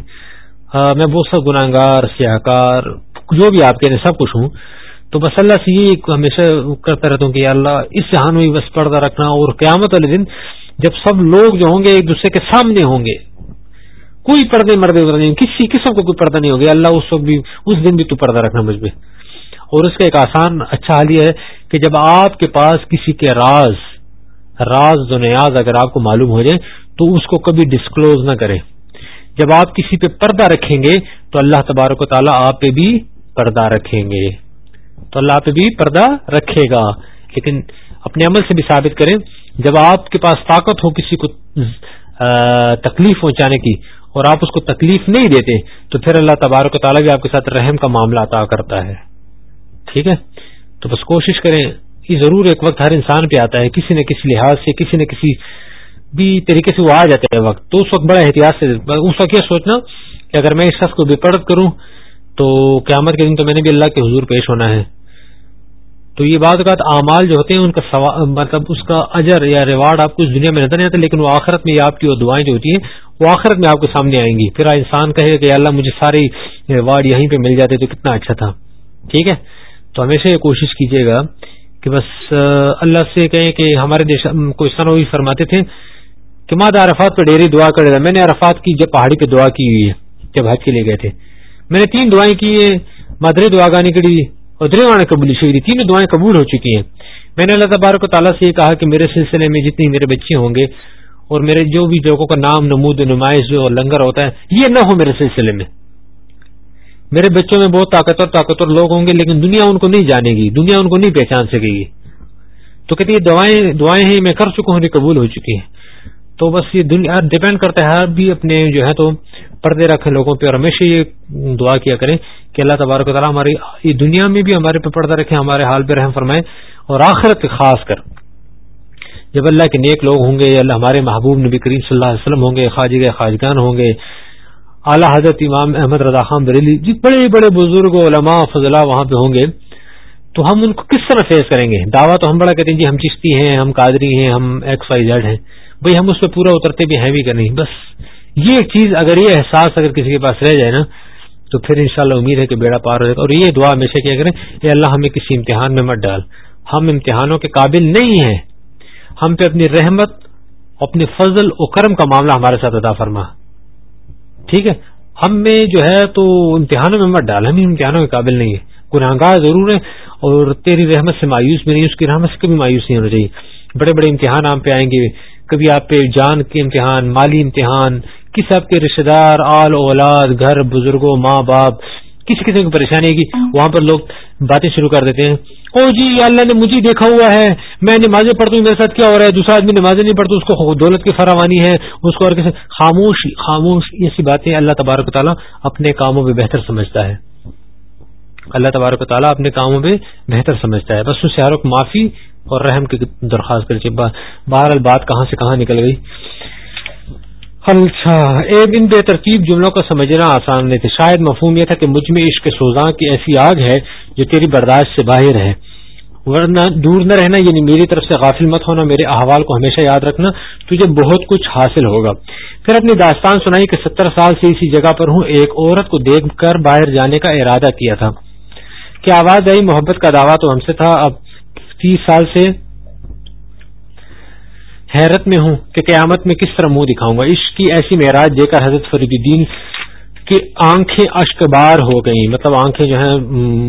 میں بہت سب گناہ گار سیاہ کار جو بھی آپ کے سب کچھ ہوں۔ تو بس اللہ سے یہ ہمیشہ کرتا رہتا ہوں کہ اللہ، اس جہان میں بس پردہ رکھنا اور قیامت والے دن جب سب لوگ جو ہوں گے ایک دوسرے کے سامنے ہوں گے۔ کوئی پردے مردے نہیں، کسی قسم کو کوئی پردہ نہیں ہوگا۔ اللہ، اس وقت بھی، اس دن بھی تو پردہ رکھنا مجھ پہ۔ اور اس کا ایک آسان اچھا حال یہ ہے کہ جب آپ کے پاس کسی کے راز راز و نیاز اگر آپ کو معلوم ہو جائے، تو اس کو کبھی ڈسکلوز نہ کریں۔ جب آپ کسی پہ پردہ رکھیں گے، تو اللہ تبارک و تعالیٰ آپ پہ بھی پردہ رکھیں گے۔ تو اللہ پہ بھی پردہ رکھے گا۔ لیکن اپنے عمل سے بھی ثابت کریں، جب آپ کے پاس طاقت ہو کسی کو تکلیف پہنچانے کی اور آپ اس کو تکلیف نہیں دیتے، تو پھر اللہ تبارک و تعالیٰ بھی آپ کے ساتھ رحم کا معاملہ عطا کرتا ہے۔ ٹھیک ہے؟ تو بس کوشش کریں یہ ضرور ایک وقت ہر انسان پہ آتا ہے، کسی نہ کسی لحاظ سے، کسی نہ کسی بھی طریقے سے وہ آ جاتا ہے وقت۔ تو اس وقت بڑا احتیاط سے اس وقت یہ سوچنا کہ اگر میں اس شخص کو بے پرد کروں تو قیامت کے دن تو میں نے بھی اللہ کے حضور پیش ہونا ہے۔ تو یہ بعض اوقات اعمال جو ہوتے ہیں، ان کا مطلب اس کا اجر یا ریوارڈ آپ کو اس دنیا میں نظر نہیں آتا، لیکن وہ آخرت میں آپ کی وہ دعائیں جو ہوتی ہیں، وہ آخرت میں آپ کو سامنے آئیں گی۔ پھر انسان کہے کہ اللہ مجھے سارے ریوارڈ یہیں پہ مل جاتے تو کتنا اچھا تھا۔ ٹھیک ہے؟ تو ہمیشہ یہ کوشش کیجیے گا کہ بس اللہ سے کہیں کہ ہمارے دیش کو اس بھی فرماتے تھے کہ ماں عرفات پہ ڈیری دعا کرے گا میں نے عرفات کی جب پہاڑی پہ دعا کی ہوئی ہے، جب حج کے لیے گئے تھے۔ میں نے تین دعائیں کی ہیں۔ مدرے دعا گانے کے لیے اور دروانے قبول شیری تینوں دعائیں قبول ہو چکی ہیں۔ میں نے اللہ تبارک و تعالیٰ سے یہ کہا کہ میرے سلسلے میں جتنی میرے بچے ہوں گے اور میرے جو بھی لوگوں کا نام نمود نمائش جو لنگر ہوتا ہے، یہ نہ ہو میرے سلسلے میں۔ میرے بچوں میں بہت طاقتور طاقتور لوگ ہوں گے، لیکن دنیا ان کو نہیں جانے گی، دنیا ان کو نہیں پہچان سکے گی۔ تو کہتے یہ دعائیں دعائیں ہیں، میں کر چکا ہوں، یہ قبول ہو چکی ہیں۔ تو بس یہ دنیا ڈپینڈ کرتا ہے بھی اپنے جو ہے تو پردے رکھے لوگوں پہ اور ہمیشہ یہ دعا کیا کریں کہ اللہ تبارک و تعالیٰ ہماری یہ دنیا میں بھی ہمارے پہ پردہ رکھے، ہمارے حال پہ رحم فرمائے اور آخرت خاص کر۔ جب اللہ کے نیک لوگ ہوں گے اللہ ہمارے محبوب نبی کریم صلی اللہ علیہ وسلم ہوں گے خواجگ خواجگان ہوں گے، اعلیٰ حضرت امام احمد رضا خان بریلی جی بڑے بڑے بزرگ علماء فضلہ وہاں پہ ہوں گے، تو ہم ان کو کس طرح فیس کریں گے؟ دعویٰ تو ہم بڑا کہتے ہیں جی ہم چشتی ہیں، ہم قادری ہیں، ہم ایکس وائی زیڈ ہیں۔ بھئی ہم اس پہ پورا اترتے بھی ہیں بھی کہ نہیں؟ بس یہ ایک چیز اگر یہ احساس اگر کسی کے پاس رہ جائے نا، تو پھر انشاءاللہ امید ہے کہ بیڑا پار ہو جائے گا۔ اور یہ دعا ہمیشہ کیا کریں، اے اللہ، ہمیں کسی امتحان میں مت ڈال۔ ہم امتحانوں کے قابل نہیں ہیں۔ ہم پہ اپنی رحمت اپنے فضل و کرم کا معاملہ ہمارے ساتھ ادا فرما۔ ٹھیک ہے؟ ہم میں جو ہے تو امتحانوں میں مت ڈال۔ ہم امتحانوں کے قابل نہیں ہے گناہ گار ضرور ہے اور تیری رحمت سے مایوس بھی نہیں، اس کی رحمت سے کبھی مایوس نہیں ہونا چاہیے۔ بڑے بڑے امتحان آپ پہ آئیں گے۔ کبھی آپ پہ جان کے امتحان، مالی امتحان کسی آپ کے رشتے دار آل اولاد گھر بزرگوں ماں باپ کسی قسم کی پریشانی ہے وہاں پر لوگ باتیں شروع کر دیتے ہیں۔ او جی اللہ نے مجھے دیکھا ہوا ہے میں نمازیں پڑھتا ہوں میرے ساتھ کیا ہو رہا ہے؟ دوسرا آدمی نمازیں نہیں پڑھتا اس کو دولت کی فراوانی ہے اس کو اور کسی خاموش خاموش ایسی باتیں اللہ تبارک تعالیٰ اپنے کاموں میں بہتر سمجھتا ہے۔ اللہ تبارک تعالیٰ اپنے کاموں میں بہتر سمجھتا ہے۔ بس اس کو معافی اور رحم کی درخواست کر بہرحال بات کہاں سے کہاں نکل گئی؟ اچھا ایک ان بے ترتیب جملوں کو سمجھنا آسان نہیں تھا۔ شاید مفہوم یہ تھا کہ مجھ میں عشق سوزاں کی ایسی آگ ہے جو تیری برداشت سے باہر ہے۔ ورنہ دور نہ رہنا یعنی میری طرف سے غافل مت ہونا، میرے احوال کو ہمیشہ یاد رکھنا تجھے بہت کچھ حاصل ہوگا۔ پھر اپنی داستان سنائی کہ ستر سال سے اسی جگہ پر ہوں، ایک عورت کو دیکھ کر باہر جانے کا ارادہ کیا تھا۔ کیا آواز آئی؟ محبت کا دعویٰ تو ہم سے تھا۔ اب تیس سال سے حیرت میں ہوں کہ قیامت میں کس طرح منہ دکھاؤں گا۔ عشق کی ایسی معراج دے کر حضرت فرید الدین کی آنکھیں اشک بار ہو گئیں۔ مطلب آنکھیں جو ہیں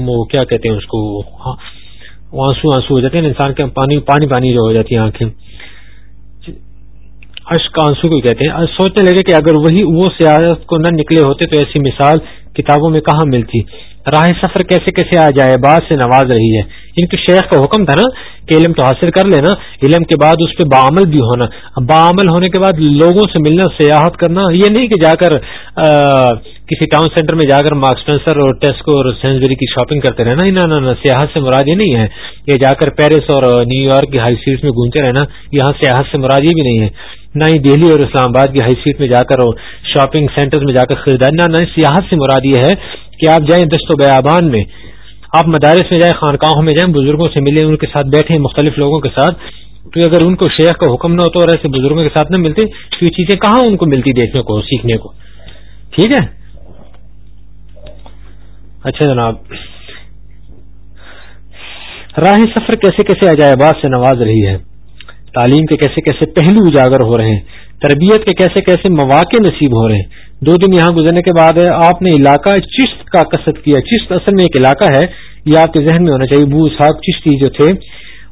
وہ کیا کہتے ہیں اس کو؟ ہاں، آنسو آنسو ہو جاتے ہیں انسان کے پانی پانی پانی جو ہو جاتی ہیں آنکھیں۔ اشک آنسو کو کہتے ہیں۔ سوچنے لگے کہ اگر وہی وہ سیاست کو نہ نکلے ہوتے تو ایسی مثال کتابوں میں کہاں ملتی۔ راہ سفر کیسے کیسے آ جائے، بات سے نواز رہی ہے۔ یعنی ان کے شیخ کا حکم تھا نا کہ علم تو حاصل کر لینا، علم کے بعد اس پہ بعمل بھی ہونا۔ بعمل ہونے کے بعد لوگوں سے ملنا، سیاحت کرنا، یہ نہیں کہ جا کر کسی ٹاؤن سینٹر میں جا کر مارکسپینسر اور ٹیسکو اور سینسبری کی شاپنگ کرتے رہنا۔ نہ نہ سیاحت سے مراد یہ نہیں ہے یہ جا کر پیرس اور نیو یارک کی ہائی سیٹ میں گونجتے رہنا۔ یہاں سیاحت سے مراد یہ بھی نہیں ہے۔ نہ ہی دہلی اور اسلام آباد کی ہائی سیٹ میں جا کر شاپنگ سینٹر میں جا کر خریداری۔ نہ، سیاحت سے مراد یہ ہے کہ آپ جائیں دست و بیابان میں۔ آپ مدارس میں جائیں، خانقاہوں میں جائیں، بزرگوں سے ملیں، ان کے ساتھ بیٹھیں، مختلف لوگوں کے ساتھ، تو اگر ان کو شیخ کا حکم نہ ہوتا اور ایسے بزرگوں کے ساتھ نہ ملتے، تو یہ چیزیں کہاں ان کو ملتی دیکھنے کو، سیکھنے کو؟ ٹھیک ہے؟ اچھا جناب راہ سفر کیسے کیسے عجائبات سے نواز رہی ہے؟ تعلیم کے کیسے کیسے پہلو اجاگر ہو رہے ہیں؟ تربیت کے کیسے کیسے مواقع نصیب ہو رہے ہیں؟ دو دن یہاں گزرنے کے بعد آپ نے علاقہ چشت کا قصد کیا۔ چشت اصل میں ایک علاقہ ہے، یہ آپ کے ذہن میں ہونا چاہیے۔ بو صاحب چشتی جو تھے،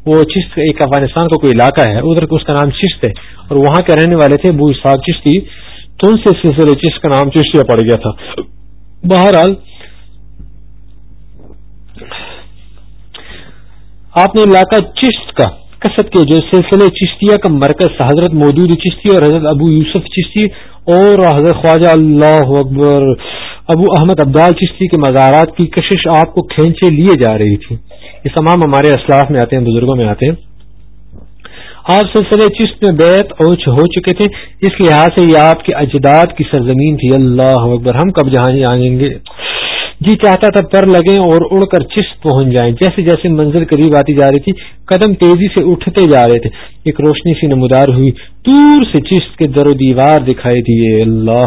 وہ چشت ایک افغانستان کا کوئی علاقہ ہے۔ ادھر اس کا نام چشت ہے اور وہاں کے رہنے والے تھے بو صاحب چشتی۔ تو ان سے سلسلے چشت کا نام چشتیا پڑ گیا تھا۔ بہرحال، آپ نے علاقہ چشت کا کسب کے جو سلسلے چشتیہ کا مرکز حضرت مودود چشتی اور حضرت ابو یوسف چشتی اور حضرت خواجہ اللہ اکبر۔ ابو احمد عبدال چشتی کے مزارات کی کشش آپ کو کھینچے لیے جا رہی تھی۔ یہ تمام ہمارے اسلاف میں آتے ہیں، بزرگوں میں آتے ہیں۔ آپ سلسلے چشت میں بیت اوچ ہو چکے تھے، اس لحاظ سے یہ آپ کے اجداد کی سرزمین تھی۔ اللہ اکبر، ہم کب جہاں جائیں گے؟ جی چاہتا تھا پر لگیں اور اڑ کر چست پہنچ جائیں۔ جیسے جیسے منزل قریب آتی جا رہی تھی، قدم تیزی سے اٹھتے جا رہے تھے۔ ایک روشنی سی نمودار ہوئی، دور سے چست کے در و دیوار دکھائی دیے اللہ!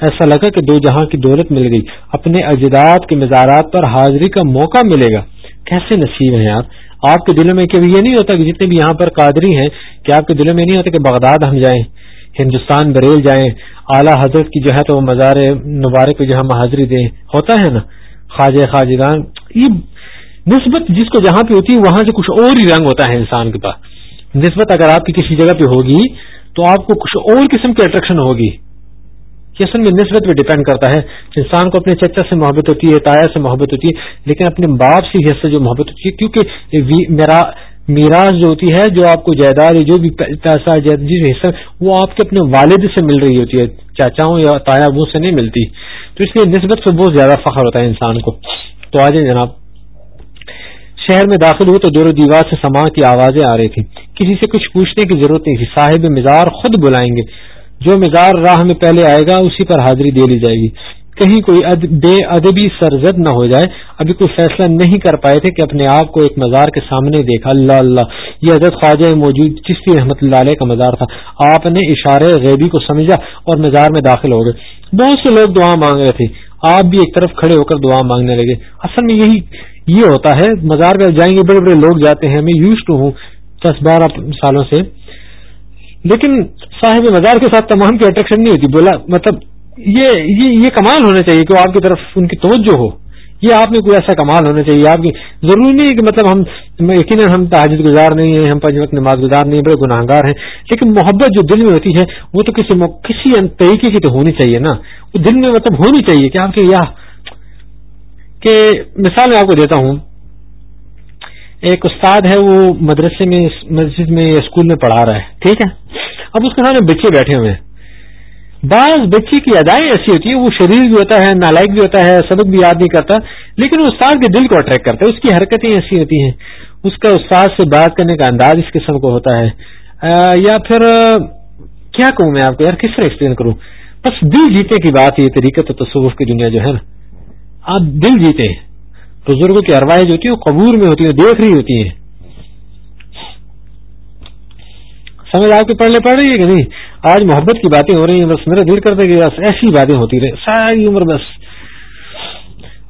ایسا لگا کہ دو جہاں کی دولت مل گئی۔ اپنے اجداد کے مزارات پر حاضری کا موقع ملے گا۔ کیسے نصیب ہیں یار آپ کے دلوں میں کبھی یہ نہیں ہوتا کہ جتنے بھی یہاں پر قادری ہیں، کہ آپ کے دلوں میں نہیں ہوتا کہ بغداد ہم جائیں۔ ہندوستان بریل جائیں، اعلیٰ حضرت کی جو ہے تو مزار مبارک جو ہم حاضری دیں، ہوتا ہے نا؟ خواجہ خواجگان، یہ نسبت جس کو جہاں پہ ہوتی ہے، وہاں سے کچھ اور ہی رنگ ہوتا ہے انسان کے پاس۔ نسبت اگر آپ کی کسی جگہ پہ ہوگی، تو آپ کو کچھ اور قسم کی اٹریکشن ہوگی۔ اصل میں نسبت پہ ڈپینڈ کرتا ہے۔ انسان کو اپنے چچا سے محبت ہوتی ہے، تایا سے محبت ہوتی ہے، لیکن اپنے باپ سے حصہ جو محبت ہوتی ہے، کیونکہ میرا میراث جو ہوتی ہے، جو آپ کو جائیداد جو بھی پیسہ جس حصہ، وہ آپ کے اپنے والد سے مل رہی ہوتی ہے۔ چاچاؤں یا تایا وہ سے نہیں ملتی۔ تو اس لیے نسبت سے بہت زیادہ فخر ہوتا ہے انسان کو۔ تو آ جائیں جناب، شہر میں داخل ہوئے تو دور و دیوار سے سما کی آوازیں آ رہی تھی کسی سے کچھ پوچھنے کی ضرورت نہیں تھی۔ صاحب مزار خود بلائیں گے۔ جو مزار راہ میں پہلے آئے گا، اسی پر حاضری دے لی جائے گی۔ کہیں کوئی بے ادبی سرزد نہ ہو جائے، ابھی کوئی فیصلہ نہیں کر پائے تھے کہ اپنے آپ کو ایک مزار کے سامنے دیکھا۔ اللہ اللہ۔ یہ حضرت خواجہ موجود چشتی رحمت اللہ علیہ کا مزار تھا۔ آپ نے اشارے غیبی کو سمجھا اور مزار میں داخل ہو گئے۔ بہت سے لوگ دعا مانگ رہے تھے۔ آپ بھی ایک طرف کھڑے ہو کر دعا مانگنے لگے۔ اصل میں یہی یہ ہوتا ہے، مزار پہ جائیں گے، بڑے بڑے لوگ جاتے ہیں۔ میں یوز ٹو ہوں دس بارہ سالوں سے۔ لیکن صاحب مزار کے ساتھ تمام کی اٹریکشن نہیں ہوتی۔ بولا مطلب یہ یہ کمال ہونا چاہیے کہ آپ کی طرف ان کی توجہ ہو۔ یہ آپ میں کوئی ایسا کمال ہونا چاہیے آپ کی ضروری نہیں کہ مطلب ہم یقیناً ہم تحجد گزار نہیں ہیں، ہم پنج وقت نماز گزار نہیں ہیں، بڑے گناہ گار ہیں۔ لیکن محبت جو دل میں ہوتی ہے، وہ تو کسی کسی طریقے کی تو ہونی چاہیے نا۔ وہ دل میں مطلب ہونی چاہیے کہ آپ کے یا کہ مثال میں آپ کو دیتا ہوں۔ ایک استاد ہے، وہ مدرسے میں مسجد میں اسکول میں پڑھا رہا ہے، ٹھیک ہے۔ اب اس کے سامنے بچے بیٹھے ہوئے ہیں۔ بعض بچے کی ادائیں ایسی ہوتی ہیں وہ شریر بھی ہوتا ہے، نالائق بھی ہوتا ہے، سبق بھی یاد نہیں کرتا، لیکن وہ استاد کے دل کو اٹریکٹ کرتا ہے، اس کی حرکتیں ایسی ہوتی ہیں۔ اس کا استاد سے بات کرنے کا انداز اس قسم کو ہوتا ہے۔ یا پھر کیا کہوں میں آپ کو؟ یار، کس طرح ایکسپلین کروں؟ بس دل جیتے کی بات یہ طریقہ تو تصوف کی دنیا جو ہے نا۔ آپ دل جیتے ہیں۔ بزرگوں کی اروائیں جو ہوتی ہیں، وہ قبور میں ہوتی ہیں، دیکھ رہی ہوتی ہیں۔ سمجھ آپ کے پڑھنے پڑ رہی ہے کہ نہیں؟ آج محبت کی باتیں ہو رہی ہیں، بس میرا دل کرتا کہ بس ایسی باتیں ہوتی رہے، ساری عمر بس۔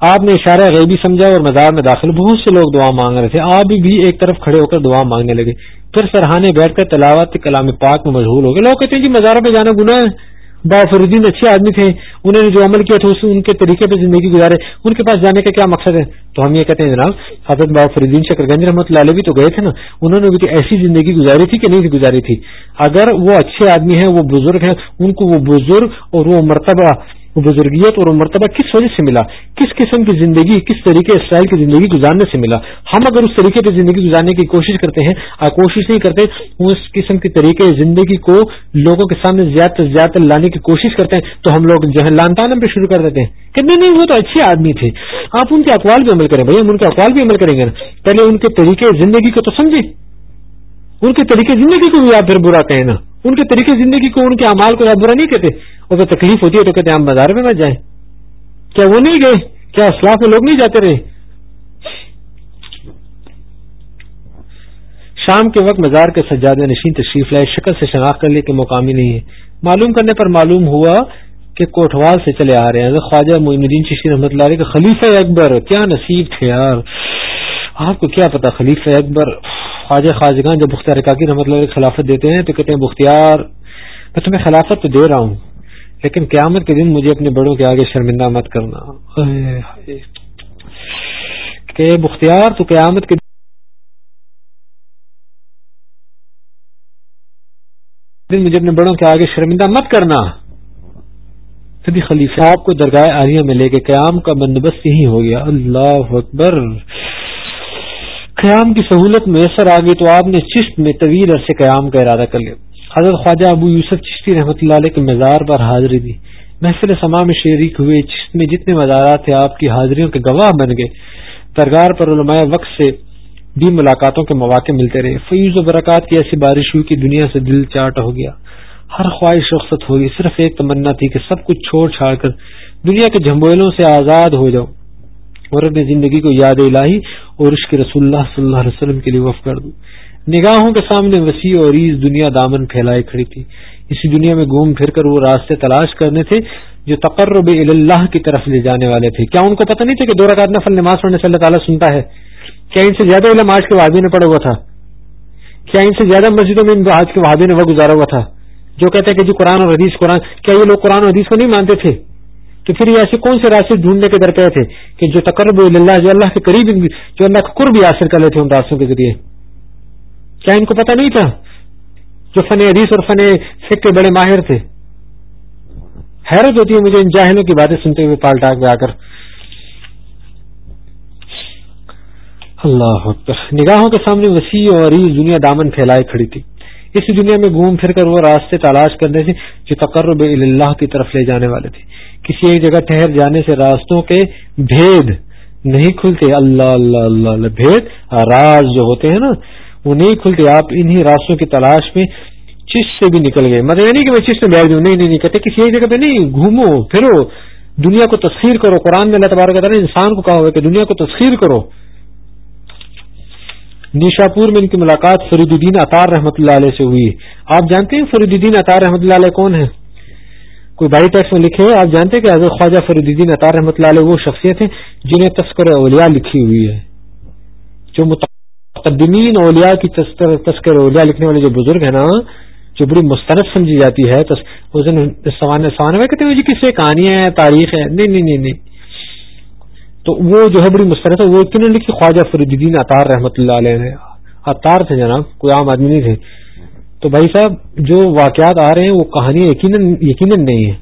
آپ نے اشارہ غیبی سمجھا اور مزار میں داخل، بہت سے لوگ دعا مانگ رہے تھے۔ آپ بھی ایک طرف کھڑے ہو کر دعا مانگنے لگے۔ پھر سرحانے بیٹھ کر تلاوت کلام پاک میں مشغول ہو گئے۔ لوگ کہتے ہیں جی مزاروں پہ جانا گناہ ہے۔ بافردین اچھے آدمی تھے، انہوں نے جو عمل کیا تھا ان کے طریقے پہ زندگی گزارے۔ ان کے پاس جانے کا کیا مقصد ہے؟ تو ہم یہ کہتے ہیں، جناب، حضرت بافردین شکر گنج رحمۃ اللہ علیہ بھی تو گئے تھے نا، انہوں نے بھی تو ایسی زندگی گزاری تھی کہ نہیں گزاری تھی۔ اگر وہ اچھے آدمی ہیں، وہ بزرگ ہیں، ان کو وہ بزرگ اور وہ مرتبہ وہ بزرگیت اور مرتبہ کس وجہ سے ملا؟ کس قسم کی زندگی، کس طریقے اسٹائل کی زندگی گزارنے سے ملا؟ ہم اگر اس طریقے پہ زندگی گزارنے کی کوشش کرتے ہیں کوشش نہیں کرتے اس قسم کے طریقے زندگی کو لوگوں کے سامنے زیادہ سے زیادہ لانے کی کوشش کرتے ہیں، تو ہم لوگ جو ہے لان تان پہ شروع کر دیتے ہیں۔ کہ نہیں نہیں، وہ تو اچھے آدمی تھے۔ آپ ان کے اقوال بھی عمل کریں بھائی، ہم ان کے اقوال بھی عمل کریں گے۔ پہلے ان کے طریقے زندگی کو تو سمجھے ان کے طریقے زندگی کو بھی آپ پھر برا کہیں نا۔ ان کے طریقے زندگی کو ان کے امال کو آپ برا نہیں کہتے۔ اور پھر تکلیف ہوتی ہے تو کہتے ہیں، ہم بازار میں مت جائیں۔ کیا وہ نہیں گئے؟ کیا اسلاف میں لوگ نہیں جاتے رہے؟ شام کے وقت مزار کے سجاد نشین تشریف لائے، شکل سے شناخت کر لی کہ مقامی نہیں ہے۔ معلوم کرنے پر معلوم ہوا کہ کوٹوال سے چلے آ رہے ہیں۔ خواجہ معین الدین چشی رحمۃ اللہ علیہ کے خلیفہ اکبر، کیا نصیب تھے یار۔ آپ کو کیا پتا، خلیفہ اکبر، خواجہ خواجگان جب بختیار کاکی رحمۃ اللہ خلافت دیتے ہیں تو کہتے ہیں، بختیار، میں تمہیں خلافت تو دے رہا ہوں۔ لیکن قیامت کے دن مجھے اپنے بڑوں کے آگے شرمندہ مت کرنا۔ کہ بختیار تو قیامت کے دن مجھے اپنے بڑوں کے آگے شرمندہ مت کرنا۔ خلیفہ آپ کو درگاہ عالیہ میں لے کے قیام کا بندوبست یہی ہو گیا۔ اللہ اکبر۔ قیام کی سہولت میسر آ گئی تو آپ نے چشت میں طویل عرصے قیام کا ارادہ کر لیا۔ حضرت خواجہ ابو یوسف چشتی رحمۃ اللہ علیہ کے مزار پر حاضری دی۔ محفل سما میں شریک ہوئے چشت میں جتنے مزارات تھے، آپ کی حاضریوں کے گواہ بن گئے۔ درگار پر علماء وقت سے بھی ملاقاتوں کے مواقع ملتے رہے۔ فیوز و برکات کی ایسی بارش ہوئی کہ دنیا سے دل چاٹ ہو گیا۔ ہر خواہش رخصت ہوگی صرف ایک تمنا تھی کہ سب کچھ چھوڑ چھاڑ کر دنیا کے جھمبوئلوں سے آزاد ہو جاؤ اور اپنی زندگی کو یاد الہی اور عشق رسول اللہ صلی اللہ علیہ وسلم کے لیے وف کر دوں۔ نگاہوں کے سامنے وسیع اور عیز دنیا دامن پھیلائے کھڑی تھی۔ اسی دنیا میں گھوم پھر کر وہ راستے تلاش کرنے تھے جو تقرب اللہ کی طرف لے جانے والے تھے۔ کیا ان کو پتہ نہیں تھا کہ دو رکعت نفل نماز پڑھنے سے اللہ تعالیٰ سنتا ہے؟ کیا ان سے زیادہ علم آج کے وادی نے پڑا ہوا تھا؟ کیا ان سے زیادہ مسجدوں میں آج کے وادی نے وہ گزارا ہوا تھا؟ جو کہتے ہیں کہ جو قرآن اور حدیث، قرآن، کیا یہ لوگ قرآن اور حدیث کو نہیں مانتے تھے؟ تو پھر یہ ایسے کون سے راستے ڈھونڈنے کے درپے تھے کہ جو تقرب اللہ جو اللہ کے قریب، جو اللہ کا قرب حاصل کر لیتے ان راستوں کے ذریعے؟ کیا ان کو پتہ نہیں تھا جو فن حدیث اور فن سکھ کے بڑے ماہر تھے؟ حیرت ہوتی ہے مجھے ان جاہلوں کی باتیں سنتے ہوئے پال ٹاک میں آ کر۔ اللہ نگاہوں کے سامنے وسیع اور عریض دنیا دامن پھیلائے کھڑی تھی۔ اسی دنیا میں گھوم پھر کر وہ راستے تلاش کرنے سے جو تقرب اللہ کی طرف لے جانے والے تھے۔ کسی ایک جگہ ٹھہر جانے سے راستوں کے بھید نہیں کھلتے۔ اللہ اللہ اللہ اللہ، بھید راز جو ہوتے ہیں نا وہ نہیں کھلتے آپ انہی راستوں کی تلاش میں چش سے بھی نکل گئے۔ مطلب نہیں کہ میں چش میں بیٹھ دوں نہیں نہیں کہتے کسی ایک جگہ پہ نہیں، گھومو، پھرو، دنیا کو تسخیر کرو۔ قرآن میں اللہ تبارک تعالیٰ انسان کو کہا ہوا کہ دنیا کو تسخیر کرو۔ نیشاپور میں ان کی ملاقات فرید الدین اطار رحمۃ اللہ علیہ سے ہوئی آپ جانتے ہیں فرید الدین اطار رحمۃ اللہ علیہ کون ہے کوئی بائی ٹیکس میں لکھے آپ جانتے ہیں کہ حضرت خواجہ فرید الدین اطار رحمۃ اللہ علیہ وہ شخصیت ہیں جنہیں تسکر اولیاء لکھی ہوئی ہے، جو متقدمین اولیاء کی تسکر اولیاء لکھنے والے جو بزرگ ہیں نا، جو بڑی مسترد سمجھی جاتی ہے سوانوے کہتے ہیں جی کس سے کہانی ہے تاریخ ہے نہیں نہیں نہیں تو وہ جو ہے بڑی مسترد ہے، وہ کنہوں نے لکھی خواجہ فرید الدین اطار رحمۃ اللہ علیہ نے۔ اطار تھے جناب، کوئی عام آدمی نہیں تھے۔ تو بھائی صاحب، جو واقعات آ رہے ہیں، وہ کہانی یقیناً یقیناً نہیں ہے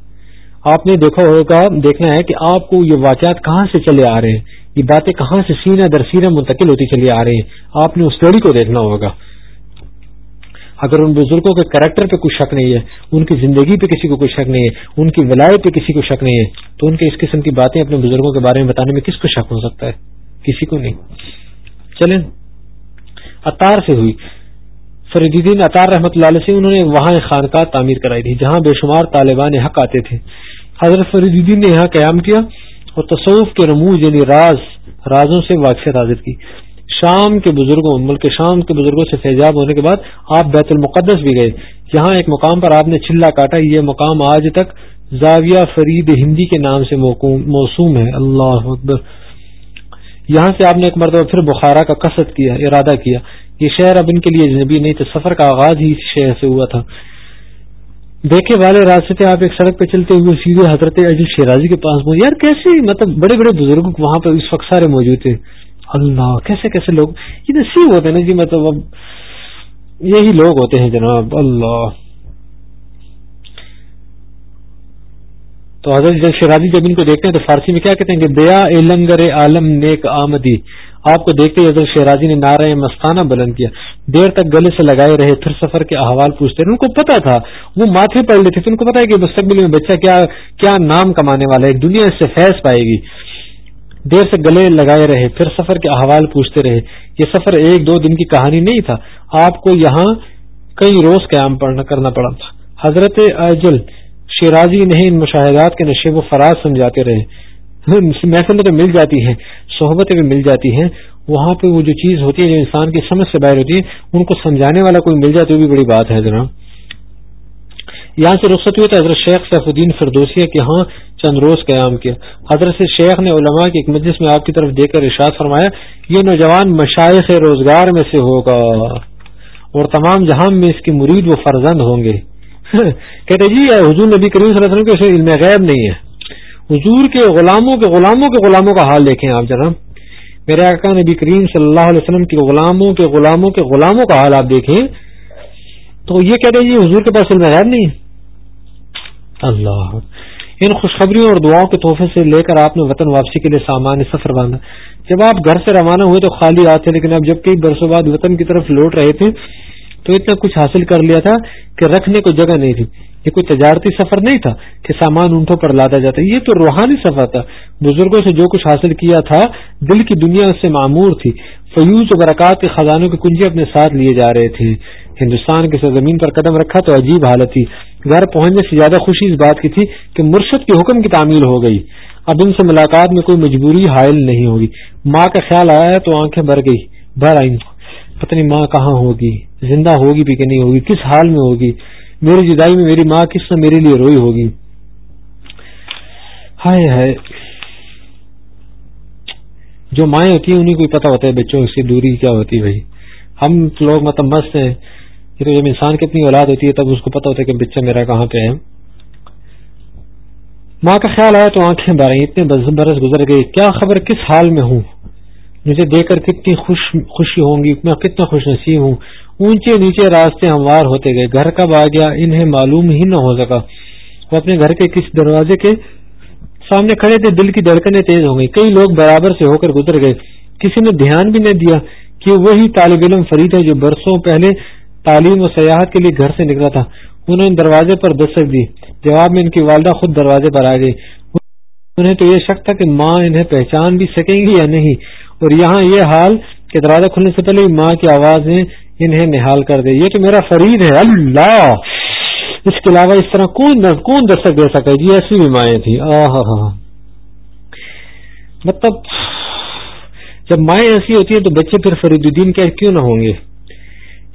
آپ نے دیکھا ہوگا، دیکھنا ہے کہ آپ کو یہ واقعات کہاں سے چلے آ رہے ہیں۔ یہ باتیں کہاں سے سینہ در سینہ منتقل ہوتی چلی آ رہی ہیں؟ آپ نے اس لڑی کو دیکھنا ہوگا۔ اگر ان بزرگوں کے کریکٹر پہ کوئی شک نہیں ہے، ان کی زندگی پہ کسی کو کوئی شک نہیں ہے، ان کی ولایت پہ کسی کو شک نہیں ہے، تو ان کے اس قسم کی باتیں اپنے بزرگوں کے بارے میں بتانے میں کس کو شک ہو سکتا ہے؟ کسی کو نہیں۔ چلیں اتار سے ہوئی۔ فرید الدین اطار رحمۃ اللہ علیہ سے انہوں نے وہاں خانقاہ تعمیر کرائی تھی، جہاں بے شمار طالبان حق آتے تھے۔ حضرت فرید الدین نے یہاں قیام کیا۔ اور تصوف کے رموز یعنی راز، رازوں سے واقفیت حاضر کی۔ شام کے بزرگوں، ملک شام کے بزرگوں سے فیضاب ہونے کے بعد آپ بیت المقدس بھی گئے۔ یہاں ایک مقام پر آپ نے چلا کاٹا۔ یہ مقام آج تک زاویہ فرید ہندی کے نام سے موسوم ہے۔ اللہ اکبر۔ یہاں سے آپ نے ایک مرتبہ پھر بخارا کا قصد کیا، ارادہ کیا۔ یہ شہر اب ان کے لیے اجنبی نہیں تھا۔ سفر کا آغاز ہی اس شہر سے ہوا تھا۔ دیکھے والے راستے آپ ایک سڑک پہ چلتے ہوئے سیدھے حضرت عجیب شیرازی کے پاس پہنچے۔ یار کیسے مطلب بڑے بڑے بزرگ وہاں پہ اس وقت سارے موجود تھے۔ اللہ، کیسے کیسے لوگ۔ یہ نصیب ہوتے ہیں نا جی مطلب اب یہی لوگ ہوتے ہیں جناب۔ اللہ۔ تو حضرت جب شیرازی جب ان کو دیکھتے ہیں تو فارسی میں کیا کہتے ہیں کہ بیا لنگر عالم نیک آمدی۔ آپ کو دیکھتے ہی حضرت شہرازی نے نعرہ مستانہ بلند کیا۔ دیر تک گلے سے لگائے رہے پھر سفر کے احوال پوچھتے رہے ان کو پتا تھا، وہ ماتھے پڑھ لیتے تھے۔ ان کو پتا ہے کہ مستقبل میں بچہ کیا کیا نام کمانے والا ہے۔ دنیا اس سے فیض پائے گی۔ دیر سے گلے لگائے رہے پھر سفر کے احوال پوچھتے رہے۔ یہ سفر ایک دو دن کی کہانی نہیں تھا۔ آپ کو یہاں کئی روز قیام کرنا پڑا تھا۔ حضرت اجل شیرازی نہیں ان مشاہدات کے نشے و فراز سمجھاتے رہے۔ محفل تو مل جاتی ہیں صحبتیں بھی مل جاتی ہیں، وہاں پہ وہ جو چیز ہوتی ہے، جو انسان کی سمجھ سے باہر ہوتی ہے، ان کو سمجھانے والا کوئی مل جائے تو بھی بڑی بات ہے جناب یہاں سے رخصت ہوئی تو حضرت شیخ سیف الدین فردوسیہ کے ہاں چند روز قیام کیا۔ حضرت شیخ نے علماء کی ایک مجلس میں آپ کی طرف دے کر ارشاد فرمایا، یہ نوجوان مشائق روزگار میں سے ہوگا۔ اور تمام جہاں میں اس کی مرید و فرزند ہوں گے۔ کہتے جی حضور نبی کریم صلی اللہ علیہ وسلم کے علم غیب نہیں ہے۔ حضور کے غلاموں کے غلاموں کے غلاموں کا حال دیکھیں آپ جناب۔ میرے آقا نبی کریم صلی اللہ علیہ وسلم کے غلاموں کے غلاموں کے غلاموں کا حال آپ دیکھیں۔ تو یہ کہہ رہے جی حضور کے پاس علم غیب نہیں۔ اللہ۔ ان خوشخبریوں اور دعاؤں کے تحفے سے لے کر آپ نے وطن واپسی کے لیے سامان سفر باندھا۔ جب آپ گھر سے روانہ ہوئے تو خالی آتے لیکن اب جب کئی برسوں بعد وطن کی طرف لوٹ رہے تھے تو اتنا کچھ حاصل کر لیا تھا کہ رکھنے کو جگہ نہیں تھی۔ یہ کوئی تجارتی سفر نہیں تھا کہ سامان اونٹوں پر لادا جاتا۔ یہ تو روحانی سفر تھا۔ بزرگوں سے جو کچھ حاصل کیا تھا، دل کی دنیا اس سے معمور تھی۔ فیوز و برکات کے خزانوں کی کنجی اپنے ساتھ لیے جا رہے تھے۔ ہندوستان کے سرزمین پر قدم رکھا تو عجیب حالت تھی۔ گھر پہنچنے سے زیادہ خوشی اس بات کی تھی کہ مرشد کے حکم کی تعمیل ہو گئی۔ اب ان سے ملاقات میں کوئی مجبوری حائل نہیں ہوگی۔ ماں کا خیال آیا تو آنکھیں بھر گئی۔ بھر آئی پتنی ماں کہاں ہوگی۔ زندہ ہوگی بھی کہ نہیں ہوگی؟ کس حال میں ہوگی؟ میری جدائی میں میری ماں کس نے میرے لیے روئی ہوگی؟ ہائے ہائے۔ جو مائیں ہوتی ہیں، انہیں کو پتا ہوتا ہے بچوں سے دوری کیا ہوتی ہے بھائی۔ ہم لوگ مطلب مست ہیں۔ تو جب انسان کی اولاد ہوتی ہے، تب اس کو پتا ہوتا ہے کہ بچہ میرا کہاں پہ ہے۔ ماں کا خیال آیا تو آنکھیں باریں اتنے برس گزر گئے۔ کیا خبر؟ کس حال میں ہوں؟ مجھے دیکھ کر کتنی خوش، خوشی ہوں گی میں کتنا خوش نصیب ہوں۔ اونچے نیچے راستے ہموار ہوتے گئے۔ گھر کب آ گیا انہیں معلوم ہی نہ ہو سکا۔ وہ اپنے گھر کے کس دروازے کے سامنے کھڑے تھے، دل کی دھڑکنیں تیز ہو گئی کئی لوگ برابر سے ہو کر گزر گئے۔ کسی نے دھیان بھی نہ دیا کہ وہی طالب علم فرید ہے جو برسوں پہلے تعلیم و سیاحت کے لیے گھر سے نکلا تھا۔ انہوں نے دروازے پر دستک دی۔ جواب میں ان کی والدہ خود دروازے پر آ گئی۔ انہیں تو یہ شک تھا کہ ماں انہیں پہچان بھی سکیں گی یا نہیں۔ اور یہاں یہ حال کہ دروازہ کھلنے سے پہلے ماں کی آوازیں انہیں نہال کر دے۔ یہ تو میرا فرید ہے، اللہ! اس کے علاوہ اس طرح کون کون درشک دے سکے جی ایسی بھی مائیں تھیں مطلب جب مائیں ایسی ہوتی ہیں تو بچے پھر فرید الدین کے کیوں نہ ہوں گے؟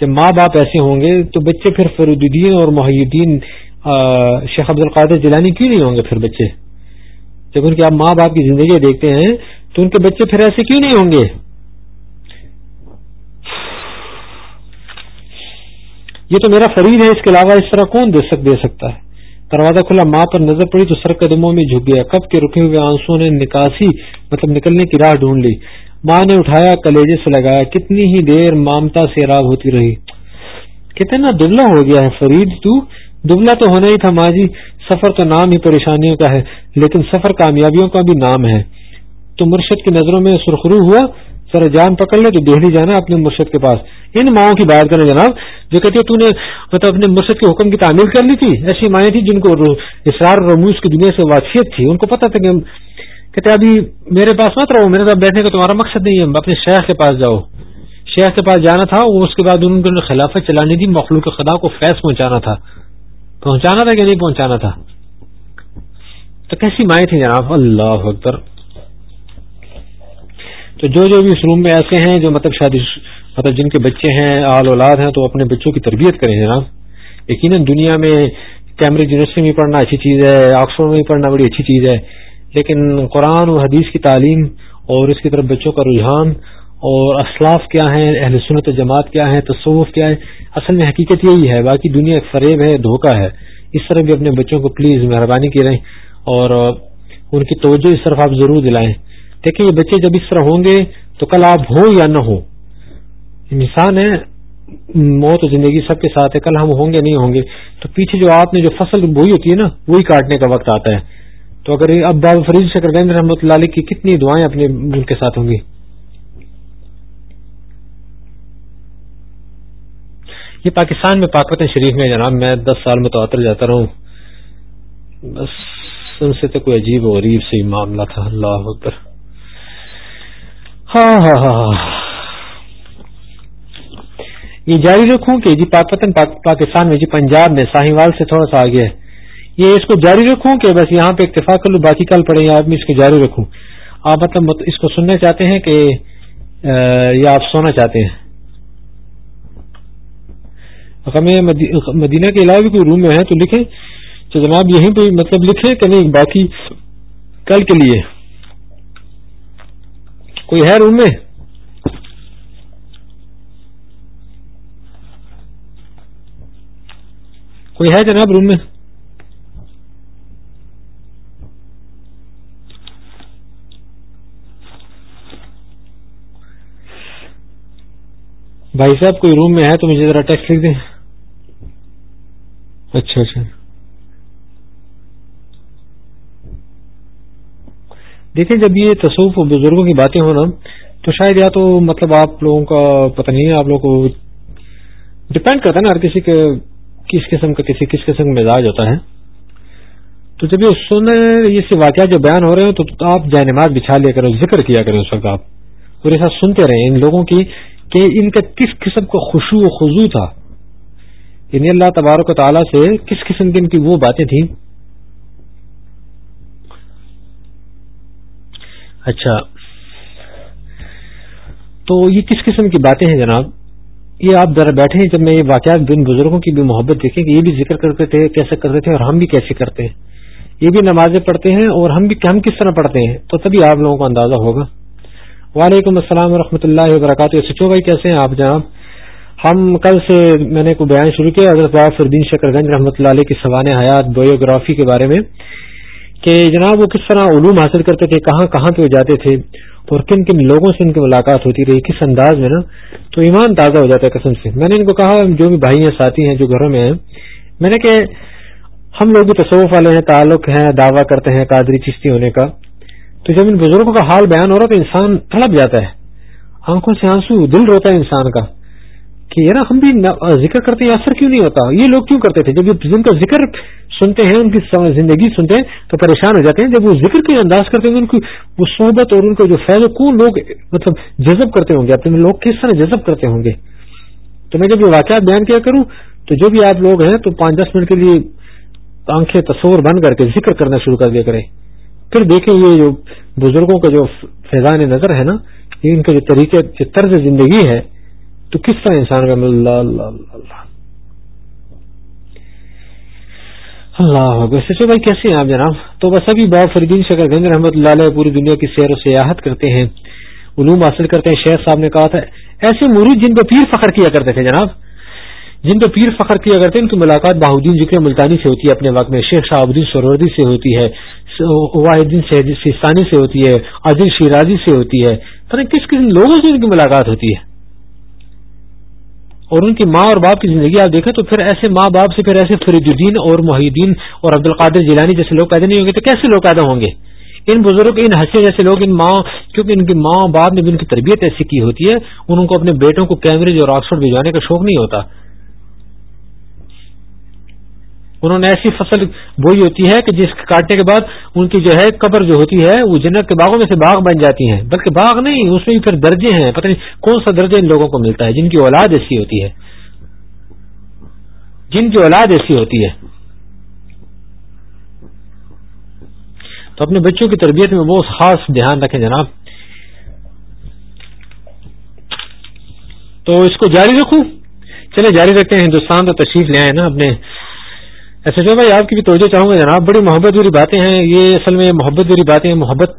جب ماں باپ ایسے ہوں گے تو بچے پھر فرید الدین اور محی الدین شیخ عبد القادر جیلانی کیوں نہیں ہوں گے پھر بچے؟ جب ان کے آپ ماں باپ کی زندگی دیکھتے ہیں تو ان کے بچے پھر ایسے کیوں نہیں ہوں گے؟ یہ تو میرا فرید ہے، اس کے علاوہ اس طرح کون دے سکتا ہے؟ دروازہ کھلا ماں پر نظر پڑی تو سر قدموں میں جھک گیا۔ کب کے رکے ہوئے آنسو نے نکاسی مطلب نکلنے کی راہ ڈھونڈ لی۔ ماں نے اٹھایا، کلیجے سے لگایا۔ کتنی ہی دیر مامتا سے راب ہوتی رہی۔ کتنا دبلا ہو گیا ہے فرید تو۔ دبلا تو ہونا ہی تھا ماں جی۔ سفر تو نام ہی پریشانیوں کا ہے، لیکن سفر کامیابیوں کا بھی نام ہے۔ تو مرشد کی نظروں میں سرخرو ہوا۔ سر جان پکڑ لے تو دہلی جانا اپنے مرشد کے پاس۔ ان ماؤں کی بات کریں جناب، جو کہتے تو نے مطلب اپنے مرشد کے حکم کی تعمیل کر لی تھی، ایسی مائیں تھیں جن کو اسرار رموز کی دنیا سے واقفیت تھی۔ ان کو پتا تھا کہ کہتے ابھی میرے پاس مت رہو، میرے ساتھ بیٹھنے کا تمہارا مقصد نہیں ہے اپنے شیخ کے پاس جاؤ۔ شیخ کے پاس جانا تھا وہ اس کے بعد ان کو خلافت چلانی تھی مخلوق خدا کو فیض پہنچانا تھا۔ پہنچانا تھا کہ نہیں پہنچانا تھا؟ تو کیسی مائیں تھیں جناب؟ اللہ اکبر۔ تو جو جو بھی اس روم میں ایسے ہیں جو مطلب شادی مطلب جن کے بچے ہیں، آل اولاد ہیں، تو اپنے بچوں کی تربیت کریں جناب یقیناً دنیا میں کیمبرج یونیورسٹی میں پڑھنا اچھی چیز ہے، آکسفورڈ میں پڑھنا بڑی اچھی چیز ہے، لیکن قرآن و حدیث کی تعلیم اور اس کی طرف بچوں کا رجحان اور اسلاف کیا ہیں، اہل سنت جماعت کیا ہے تصوف کیا ہے اصل میں حقیقت یہی ہے، باقی دنیا ایک فریب ہے، دھوکہ ہے۔ اس طرح بھی اپنے بچوں کو پلیز مہربانی کی رہیں اور ان کی توجہ اس طرف آپ ضرور دلائیں۔ دیکھیں یہ بچے جب اس طرح ہوں گے تو کل آپ ہوں یا نہ ہو انسان ہے، موت و زندگی سب کے ساتھ ہے، کل ہم ہوں گے نہیں ہوں گے؟ تو پیچھے جو آپ نے جو فصل بوئی ہوتی ہے نا، وہی کاٹنے کا وقت آتا ہے۔ تو اگر اب باب فرید شکر گنج رحمۃ اللہ علیہ کی کتنی دعائیں اپنے ملک کے ساتھ ہوں گی؟ یہ پاکستان میں پاکوت شریف میں جناب، میں دس سال میں تو جاتا رہا ہوں۔ بس، ان سے تو کوئی عجیب و غریب سے معاملہ تھا، اللہ اکبر۔ ہاں،, ہاں ہاں ہاں ہاں یہ جاری رکھوں کہ جی پاکستان پاکستان میں جی پنجاب میں ساہیوال سے تھوڑا سا آگے ہے۔ یہ اس کو جاری رکھوں کہ بس یہاں پہ اتفاق کر لوں، باقی کل پڑے آپ میں اس کو جاری رکھوں۔ آپ مطلب اس کو سننا چاہتے ہیں کہ یا آپ سونا چاہتے ہیں۔ ہمیں مدینہ کے علاوہ بھی کوئی روم میں ہے تو لکھیں۔ تو جناب یہیں پہ مطلب لکھیں کہ نہیں، باقی کل کے لیے۔ کوئی ہے روم میں؟ کوئی ہے جناب روم میں؟ بھائی صاحب، کوئی روم میں ہے تو مجھے ذرا ٹیکسٹ لکھ دیں۔ اچھا اچھا۔ دیکھیں، جب یہ تصوف و بزرگوں کی باتیں ہوں نا، تو شاید یا تو مطلب آپ لوگوں کا پتہ نہیں ہے، آپ لوگوں کو ڈپینڈ کرتا ہے نا ہر کسی کے کس قسم کا کسی کس قسم کا مزاج ہوتا ہے۔ تو جب یہ سننے یہ واقعات جو بیان ہو رہے ہیں، تو آپ جائے نماز بچھا لیا کریں ذکر کیا کریں اس وقت آپ۔ اور ایسا سنتے رہیں ان لوگوں کی کہ ان کا کس قسم کا خوشو و خزو تھا۔ یعنی اللہ تبارک و تعالیٰ سے کس قسم کی ان کی وہ باتیں تھیں۔ اچھا۔ تو یہ کس قسم کی باتیں ہیں جناب؟ یہ آپ ذرا بیٹھے جب میں یہ واقعات بن بزرگوں کی بھی محبت دیکھیں کہ یہ بھی ذکر کرتے تھے، کیسے کرتے تھے اور ہم بھی کیسے کرتے ہیں۔ یہ بھی نمازیں پڑھتے ہیں اور ہم بھی ہم کس طرح پڑھتے ہیں؟ تو تبھی آپ لوگوں کو اندازہ ہوگا۔ وعلیکم السلام ورحمۃ اللہ وبرکاتہ۔ سچو بھائی کیسے ہیں آپ جناب؟ ہم کل سے میں نے کوئی بیان شروع کیا، حضرت فردین شکر گنج رحمۃ اللہ علیہ کی سوانح حیات، بایوگرافی کے بارے میں۔ کہ جناب وہ کس طرح علوم حاصل کرتے تھے، کہاں کہاں پہ جاتے تھے اور کن کن لوگوں سے ان کی ملاقات ہوتی رہی، کس انداز میں نا؟ تو ایمان تازہ ہو جاتا ہے قسم سے۔ میں نے ان کو کہا، جو بھی بھائی ہیں، ساتھی ہیں، جو گھروں میں ہیں، میں نے کہ ہم لوگ بھی تصوف والے ہیں، تعلق ہیں دعویٰ کرتے ہیں، قادری چشتی ہونے کا۔ تو جب ان بزرگوں کا حال بیان ہو رہا تو انسان تڑپ جاتا ہے۔ آنکھوں سے آنسو، دل روتا ہے انسان کا۔ کہ یار ہم بھی ذکر کرتے ہیں، اثر کیوں نہیں ہوتا؟ یہ لوگ کیوں کرتے تھے؟ جب جن کا ذکر سنتے ہیں، ان کی زندگی سنتے ہیں، تو پریشان ہو جاتے ہیں۔ جب وہ ذکر کے انداز کرتے ہیں، ان کی وہ صحبت اور ان کا جو فیض کون لوگ مطلب جذب کرتے ہوں گے؟ اپنے لوگ کس طرح جذب کرتے ہوں گے؟ تو میں جب یہ واقعات بیان کیا کروں، تو جو بھی آپ لوگ ہیں، تو پانچ دس منٹ کے لیے آنکھیں تصور بند کر کے ذکر کرنا شروع کر دیا کریں۔ پھر دیکھیں یہ جو بزرگوں کا جو فیضان نظر ہے نا، یہ ان کا جو طریقے جو طرز زندگی ہے تو کس طرح انسان کا اللہ اللہ اللہ اللہ سچو بھائی، کیسے ہیں آپ جناب؟ تو بس ابھی باب فریدین شکر گنج رحمۃ اللہ علیہ پوری دنیا کی سیر و سیاحت کرتے ہیں، علوم حاصل کرتے ہیں، شیخ صاحب نے کہا تھا، ایسے مرید جن پہ پیر فخر کیا کرتے تھے جناب، جن پہ پیر فخر کیا کرتے ہیں، ان کی ملاقات بہدین ذکر ملتانی سے ہوتی ہے، اپنے وقت میں شیخ شاہ الدین سروردی سے ہوتی ہے، واحدین سیستانی سے ہوتی ہے عزیز شیرازی سے ہوتی ہے کس کس لوگوں سے ان کی ملاقات ہوتی ہے؟ اور ان کی ماں اور باپ کی زندگی آپ دیکھیں تو پھر ایسے ماں باپ سے پھر ایسے فرید الدین اور محی الدین اور عبد القادر جیلانی جیسے لوگ پیدا نہیں ہوں گے تو کیسے لوگ پیدا ہوں گے؟ ان بزرگ، ان ہنسے جیسے لوگ، ان ماں، کیونکہ ان کی ماں باپ نے بھی ان کی تربیت ایسی کی ہوتی ہے، ان کو اپنے بیٹوں کو کیمبرج اور آکسفورڈ بھجوانے کا شوق نہیں ہوتا۔ انہوں نے ایسی فصل بوئی ہوتی ہے کہ جس کاٹنے کے بعد ان کی جو ہے قبر جو ہوتی ہے، وہ جنت کے باغوں میں سے باغ بن جاتی ہیں۔ بلکہ باغ نہیں، اس میں بھی پھر درجے ہیں۔ پتہ نہیں کون سا درجہ ان لوگوں کو ملتا ہے۔ جن کی اولاد ایسی ہوتی ہے۔ جن کی اولاد ایسی ہوتی ہے۔ تو اپنے بچوں کی تربیت میں بہت خاص دھیان رکھیں جناب۔ تو اس کو جاری رکھوں۔ چلے جاری رکھتے ہیں، ہندوستان تو تشریف لے آئے نا اپنے ایسے جو بھائی، آپ کی بھی توجہ چاہوں گا جناب۔ بڑی محبت والی باتیں ہیں۔ یہ اصل میں محبت والی باتیں، محبت،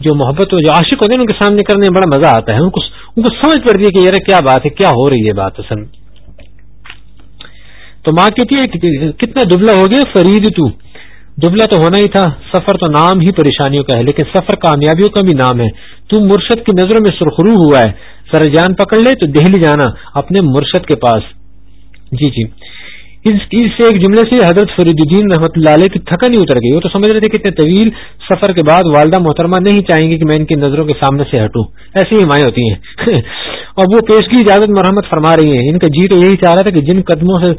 جو محبت جو عاشق ہوتے ہیں، ان کے سامنے کرنے میں بڑا مزہ آتا ہے۔ ان کو ان کو سمجھ پڑتی ہے کہ یار، کیا بات ہے، کیا ہو رہی ہے بات اصل۔ تو ماں کہتی ہے کتنا دبلا ہو گیا، فرید تو۔ دبلا تو ہونا ہی تھا، سفر تو نام ہی پریشانیوں کا ہے، لیکن سفر کامیابیوں کا بھی نام ہے۔ تو مرشد کی نظروں میں سرخرو ہوا ہے۔ سر جان پکڑ لے تو دہلی جانا اپنے مرشد کے پاس۔ جی جی۔ اس سے ایک جملے سے حضرت فرید الدین رحمۃ اللہ علیہ کی تھکن ہی اتر گئی۔ وہ تو سمجھ رہے تھے کہ اتنے طویل سفر کے بعد والدہ محترمہ نہیں چاہیں گی کہ میں ان کی نظروں کے سامنے سے ہٹوں۔ ایسی ہی مائیں ہوتی ہیں۔ اور وہ پیش کی اجازت مرحمت فرما رہی ہیں۔ ان کا جی تو یہی چاہ رہا تھا کہ جن قدموں سے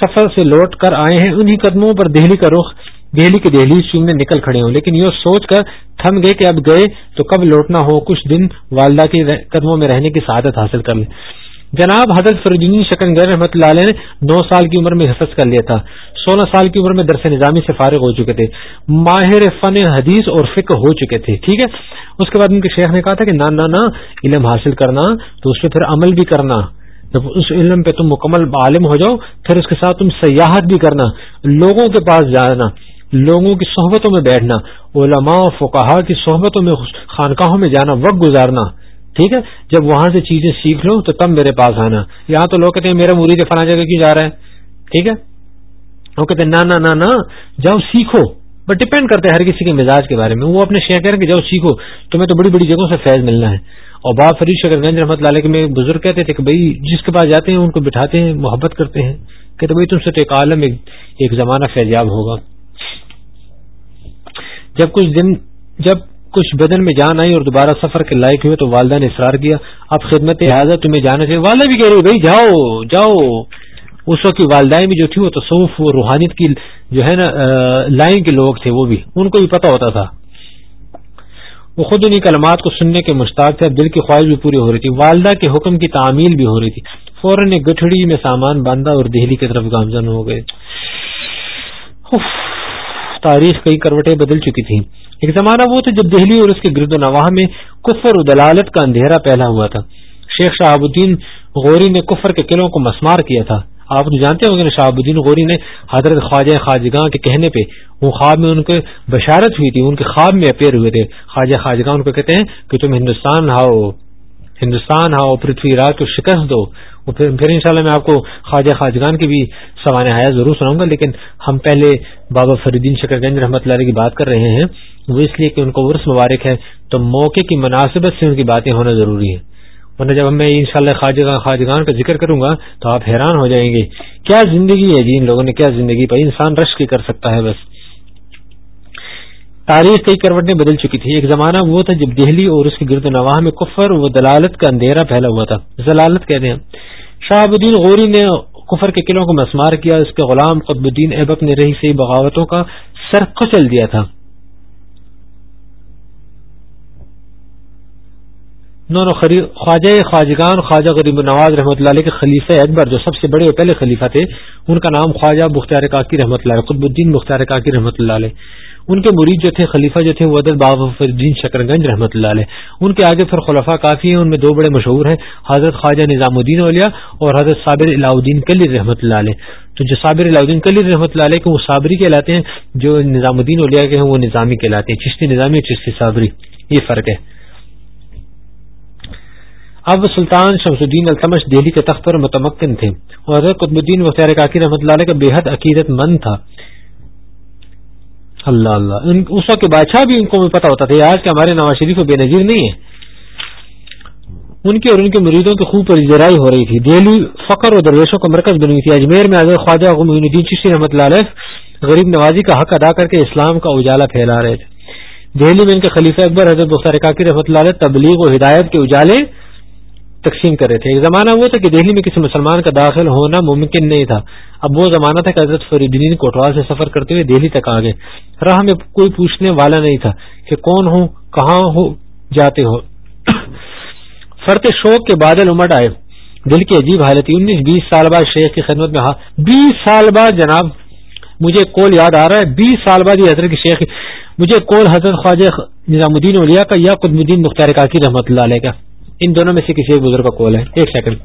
سفر سے لوٹ کر آئے ہیں، انہی قدموں پر دہلی کا رخ، دہلی کی دہلی چومنے نکل کھڑے ہوں۔ لیکن یہ سوچ کر تھم گئے کہ اب گئے تو کب لوٹنا ہو، کچھ دن والدہ کے قدموں میں رہنے کی سعادت حاصل کر لیں۔ جناب حضرت فرجین شکن گر رحمۃ اللہ علیہ نے نو سال کی عمر میں حفظ کر لیا تھا۔ سولہ سال کی عمر میں درس نظامی سے فارغ ہو چکے تھے۔ ماہر فن حدیث اور فکر ہو چکے تھے، ٹھیک ہے؟ اس کے بعد ان کے شیخ نے کہا تھا کہ نہ نہ نہ علم حاصل کرنا، تو اس پہ پھر عمل بھی کرنا۔ جب اس علم پہ تم مکمل عالم ہو جاؤ، پھر اس کے ساتھ تم سیاحت بھی کرنا، لوگوں کے پاس جانا، لوگوں کی صحبتوں میں بیٹھنا، علماء، فقہا کی صحبتوں میں خانقاہوں میں جانا، وقت گزارنا۔ ٹھیک ہے؟ جب وہاں سے چیزیں سیکھ لو تو تب میرے پاس آنا۔ یہاں تو لوگ کہتے ہیں میرا مرید فلاں جگہ کیوں جا رہا ہے ٹھیک ہے؟ وہ کہتے ہیں نہ نہ نہ جاؤ سیکھو۔ بٹ ڈپینڈ کرتے ہیں ہر کسی کے مزاج کے بارے میں۔ وہ اپنے شہر کہیں کہ جاؤ سیکھو، تمہیں تو بڑی بڑی جگہوں سے فیض ملنا ہے۔ اور باب فرید شکر گنج رحمۃ اللہ کے میں بزرگ کہتے تھے کہ بھائی، جس کے پاس جاتے ہیں، ان کو بٹھاتے ہیں، محبت کرتے ہیں۔ کہتے بھائی، تم سے تو ایک عالم، ایک زمانہ فیضیاب ہوگا۔ جب کچھ دن، جب کچھ بدن میں جان آئی اور دوبارہ سفر کے لائق ہوئے تو والدہ نے اصرار کیا۔ اب خدمت لہٰذا تمہیں جانا چاہیے والدہ بھی کہہ رہی بھائی جاؤ جاؤ۔ اس وقت کی والدائیں بھی جو تھی وہ تصوف و روحانیت کی جو ہے نا لائن کے لوگ تھے وہ بھی۔ ان کو بھی پتا ہوتا تھا۔ وہ خود انہیں کلمات کو سننے کے مشتاق تھے۔ دل کی خواہش بھی پوری ہو رہی تھی۔ والدہ کے حکم کی تعمیل بھی ہو رہی تھی۔ فوراً گٹھڑی میں سامان باندھا اور دہلی کی طرف گامزن ہو گئے۔ تاریخ کئی کروٹیں بدل چکی تھی ایک زمانہ وہ تھا جب دہلی اور اس کے گرد و نواح میں کفر و دلالت کا اندھیرا پھیلا ہوا تھا۔ شیخ شہاب الدین غوری نے کفر کے قلعوں کو مسمار کیا تھا۔ آپ جانتے ہوں گے شہاب الدین غوری نے حضرت خواجہ خواجگاہ کے کہنے پہ وہ خواب میں ان کو بشارت ہوئی تھی، ان کے خواب میں اپیر ہوئے تھے۔ خواجہ خواجگاہ ان کو کہتے ہیں کہ تم ہندوستان آؤ ہندوستان آؤ، پرتھوی راج کو شکست دو۔ پھر پھر انشاءاللہ میں آپ کو خواجہ خواجگان کی بھی سوانح حیات ضرور سناؤں گا، لیکن ہم پہلے بابا فریدین شکر گنج رحمۃ اللہ علیہ کی بات کر رہے ہیں۔ وہ اس لیے کہ ان کو عرص مبارک ہے، تو موقع کی مناسبت سے ان کی باتیں ہونا ضروری ہے ورنہ جب میں ان شاء اللہ خواجگان کا ذکر کروں گا، تو آپ حیران ہو جائیں گے۔ کیا زندگی ہے جی ان لوگوں نے؟ کیا زندگی پائی انسان رش کی کر سکتا ہے بس۔ تاریخ کئی کروٹیں بدل چکی تھی۔ ایک زمانہ وہ تھا جب دہلی اور اس کے گرد و نواح میں کفر و دلالت کا اندھیرا پھیلا ہوا تھا۔ ضلالت کہتے ہیں۔ شاہب الدین غوری نے کفر کے قلعوں کو مسمار کیا۔ اس کے غلام قطب الدین ایبک نے رہی سی بغاوتوں کا سر کچل دیا تھا۔ خواجہ خواجگان، خواجہ غریب نواز رحمۃ اللہ علیہ کے خلیفہ اکبر جو سب سے بڑے پہلے خلیفہ تھے، ان کا نام خواجہ مختار کاکی رحمۃ اللہ علیہ، قطب الدین مختار کاکی رحمۃ اللہ علیہ۔ ان کے مرید جو تھے، خلیفہ جو تھے، وہ عدد بابا الدین شکر گنج رحمۃ اللہ علیہ۔ ان کے آگے پھر خلفہ کافی ہیں، ان میں دو بڑے مشہور ہیں، حضرت خواجہ نظام الدین اولیا اور حضرت صابر الدین کلی رحمۃ اللہ علیہ۔ تو جو صابر الدین کلی رحمۃ اللہ علیہ کے وہ صابری کہلاتے ہیں، جو نظام الدین اولیا کے ہیں، وہ نظامی کہلاتے ہیں۔ چشتی نظامی اور چشتی صابری، یہ فرق ہے۔ اب سلطان شمس الدین التمش دہلی کے تخت پر متمکن تھے اور حضرت قطب الدین مختار کاکی رحمۃ اللہ علیہ کا بے حد عقیدت مند تھا۔ اللہ اللہ۔ اس وقت بادشاہ بھی ان کو پتا ہوتا تھا آج کہ ہمارے نواز شریف بے نظیر نہیں ہے ان کے اور ان کے مریدوں کی خوب پرزرائی ہو رہی تھی۔ دہلی فخر اور درویشوں کا مرکز بنی تھی۔ اجمیر میں حضرت خواجہ الدین چشتی رحمۃ اللہ علیہ غریب نوازی کا حق ادا کر کے اسلام کا اجالا پھیلا رہے تھے۔ دہلی میں ان کے خلیفہ اکبر حضرت بخار کاکی رحمۃ اللہ علیہ تبلیغ و ہدایت کے اجالے تقسیم کر رہے تھے۔ ایک زمانہ وہ تھا کہ دہلی میں کسی مسلمان کا داخل ہونا ممکن نہیں تھا۔ اب وہ زمانہ تھا کہ حضرت فرید کوٹوال سے سفر کرتے ہوئے دہلی تک آ گئے۔ راہ میں کوئی پوچھنے والا نہیں تھا کہ کون ہوں، کہاں ہو، جاتے ہو۔ فرت شوق کے بادل امٹ آئے۔ دل کی عجیب حالت۔ تھی انیس بیس سال بعد شیخ کی خدمت میں بیس سال بعد جناب، مجھے کول یاد آ رہا ہے، بیس سال بعد یہ حضرت کی شیخ۔ مجھے کول حضرت خواجہ نظام الدین اولیا کا یا قطب الدین مختار کاکی رحمۃ اللہ علیہ کا۔ ان دونوں میں سے کسی ایک بزرگ کا کول ہے؟ ایک سیکنڈ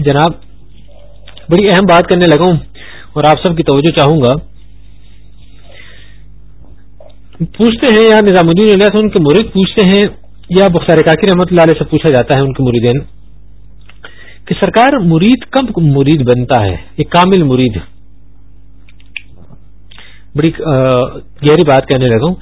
جناب، بڑی اہم بات کرنے لگا ہوں اور آپ سب کی توجہ چاہوں گا۔ پوچھتے ہیں، یا نظام الدین علیہ سے ان کے مرید پوچھتے ہیں، یا بخار کاکی رحمت اللہ علیہ سے پوچھا جاتا ہے ان کے مریدین، کہ سرکار مرید کب مرید بنتا ہے؟ ایک کامل مرید۔ بڑی گہری بات کہنے لگا ہوں۔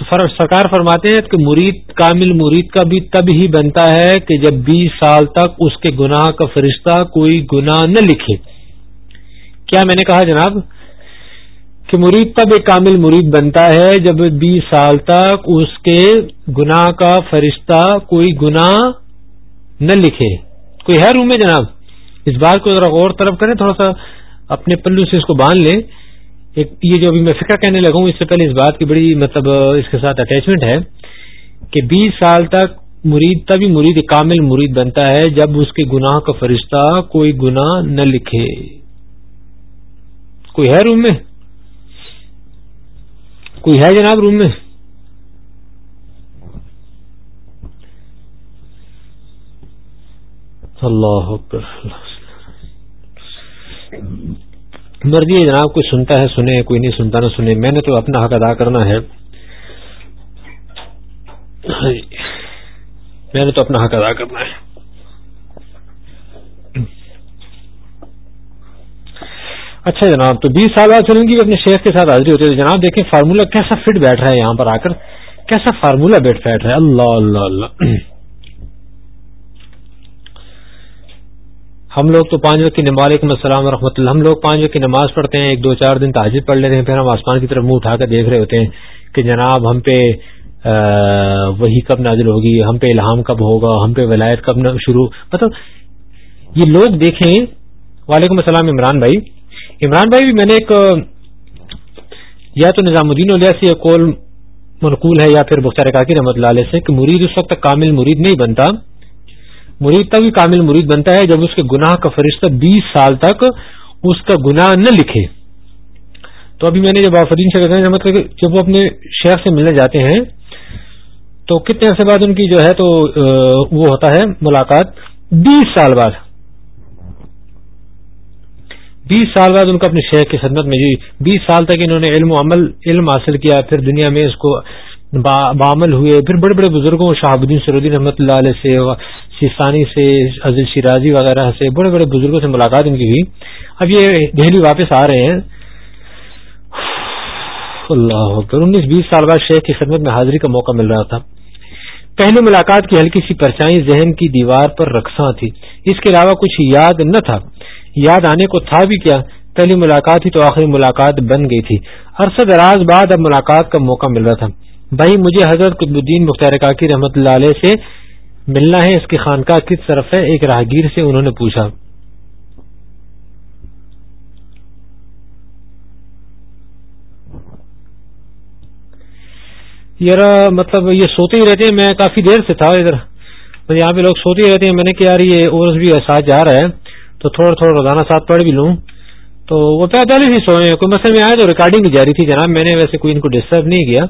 تو سرکار فرماتے ہیں کہ مرید کامل مرید کا بھی تب ہی بنتا ہے کہ جب بیس سال تک اس کے گناہ کا فرشتہ کوئی گناہ نہ لکھے۔ کیا میں نے کہا جناب؟ کہ مرید تب ایک کامل مرید بنتا ہے جب بیس سال تک اس کے گناہ کا فرشتہ کوئی گناہ نہ لکھے۔ کوئی ہے روم میں جناب؟ اس بات کو ذرا غور طرف کریں، تھوڑا سا اپنے پلو سے اس کو باندھ لیں۔ ایک یہ جو ابھی میں فکر کہنے لگا ہوں، اس سے پہلے اس بات کی بڑی مطلب اس کے ساتھ اٹیچمنٹ ہے کہ بیس سال تک مرید، تبھی مرید، کامل مرید بنتا ہے جب اس کے گناہ کا فرشتہ کوئی گناہ نہ لکھے۔ کوئی ہے روم میں؟ کوئی ہے جناب روم میں؟ اللہ مرضی جی، ہے جناب کوئی سنتا ہے، سنے، کوئی نہیں سنتا، نہ سنے، میں نے تو اپنا حق ادا کرنا ہے۔ میں نے تو اپنا حق ادا کرنا ہے۔ اچھا جناب، تو بیس سال بعد چلیں گی اپنے شیخ کے ساتھ حاضری ہوتی ہے۔ جناب دیکھیں فارمولہ کیسا فٹ بیٹھ رہا ہے یہاں پر آ کر؟ کیسا فارمولہ بیٹھ بیٹھ رہا ہے؟ اللہ اللہ اللہ۔ ہم لوگ تو پانچ وقت کی نماز علیکم السلام و رحمۃ اللہ، ہم لوگ پانچ وقت کی نماز پڑھتے ہیں، ایک دو چار دن تاجر پڑھ لیتے ہیں، پھر ہم آسمان کی طرف منہ اٹھا کر دیکھ رہے ہوتے ہیں کہ جناب ہم پہ وہی کب نازل ہوگی، ہم پہ الہام کب ہوگا، ہم پہ ولایت کب شروع۔ مطلب یہ لوگ دیکھیں۔ وعلیکم السلام، عمران بھائی۔ عمران بھائی بھی میں نے ایک، یا تو نظام الدین علیہ سے کول منقول ہے یا پھر بختار کاکی رحمۃ اللہ علیہ سے کہ مرید اس وقت تک کامل مرید نہیں بنتا۔ مرید تب ہی کامل مرید بنتا ہے جب اس کے گناہ کا فرشتہ بیس سال تک اس کا گناہ نہ لکھے۔ تو ابھی میں نے جب آفرین سے کہتے ہیں مطلب جب وہ اپنے شہر سے ملنے جاتے ہیں، تو کتنے عرصے بعد ان کی جو ہے تو وہ ہوتا ہے ملاقات۔ بیس سال بعد۔ بیس سال بعد ان کو اپنے شہر کی خدمت میں جی۔ بیس سال تک انہوں نے علم و عمل، علم حاصل کیا، پھر دنیا میں اس کو بامل ہوئے۔ پھر بڑے بڑے بزرگوں، شہاب الدین سرودین رحمۃ اللہ علیہ سے سیسانی سے، عزیز شیرازی وغیرہ سے، بڑے بڑے بزرگوں سے ملاقات ان کی ہوئی۔ اب یہ دہلی واپس آ رہے ہیں۔ اللہ اکبر۔ انیس بیس سال بعد شیخ کی خدمت میں حاضری کا موقع مل رہا تھا۔ پہلی ملاقات کی ہلکی سی پرچائی ذہن کی دیوار پر رکھساں تھی۔ اس کے علاوہ کچھ یاد نہ تھا۔ یاد آنے کو تھا بھی کیا، پہلی ملاقات ہی تو آخری ملاقات بن گئی تھی۔ عرصہ دراز بعد اب ملاقات کا موقع مل رہا تھا۔ بھائی، مجھے حضرت قطب الدین مختار کاکی رحمۃ اللہ علیہ سے ملنا ہے اس کی خانقاہ کس طرف ہے؟ ایک راہگیر سے انہوں نے پوچھا۔ یار مطلب یہ سوتے ہی رہتے ہیں۔ میں کافی دیر سے تھا ادھر۔ یہاں پہ لوگ سوتے ہی رہتے ہیں۔ میں نے کہ یار، یہ اور بھی ساتھ جا رہا ہے، تو تھوڑا تھوڑا روزانہ ساتھ پڑھ بھی لوں۔ تو وہ پہلے ہی سوئے کوئی مسئلہ میں آیا تو ریکارڈنگ بھی جاری تھی جناب۔ میں نے ویسے کوئی ان کو ڈسٹرب نہیں کیا۔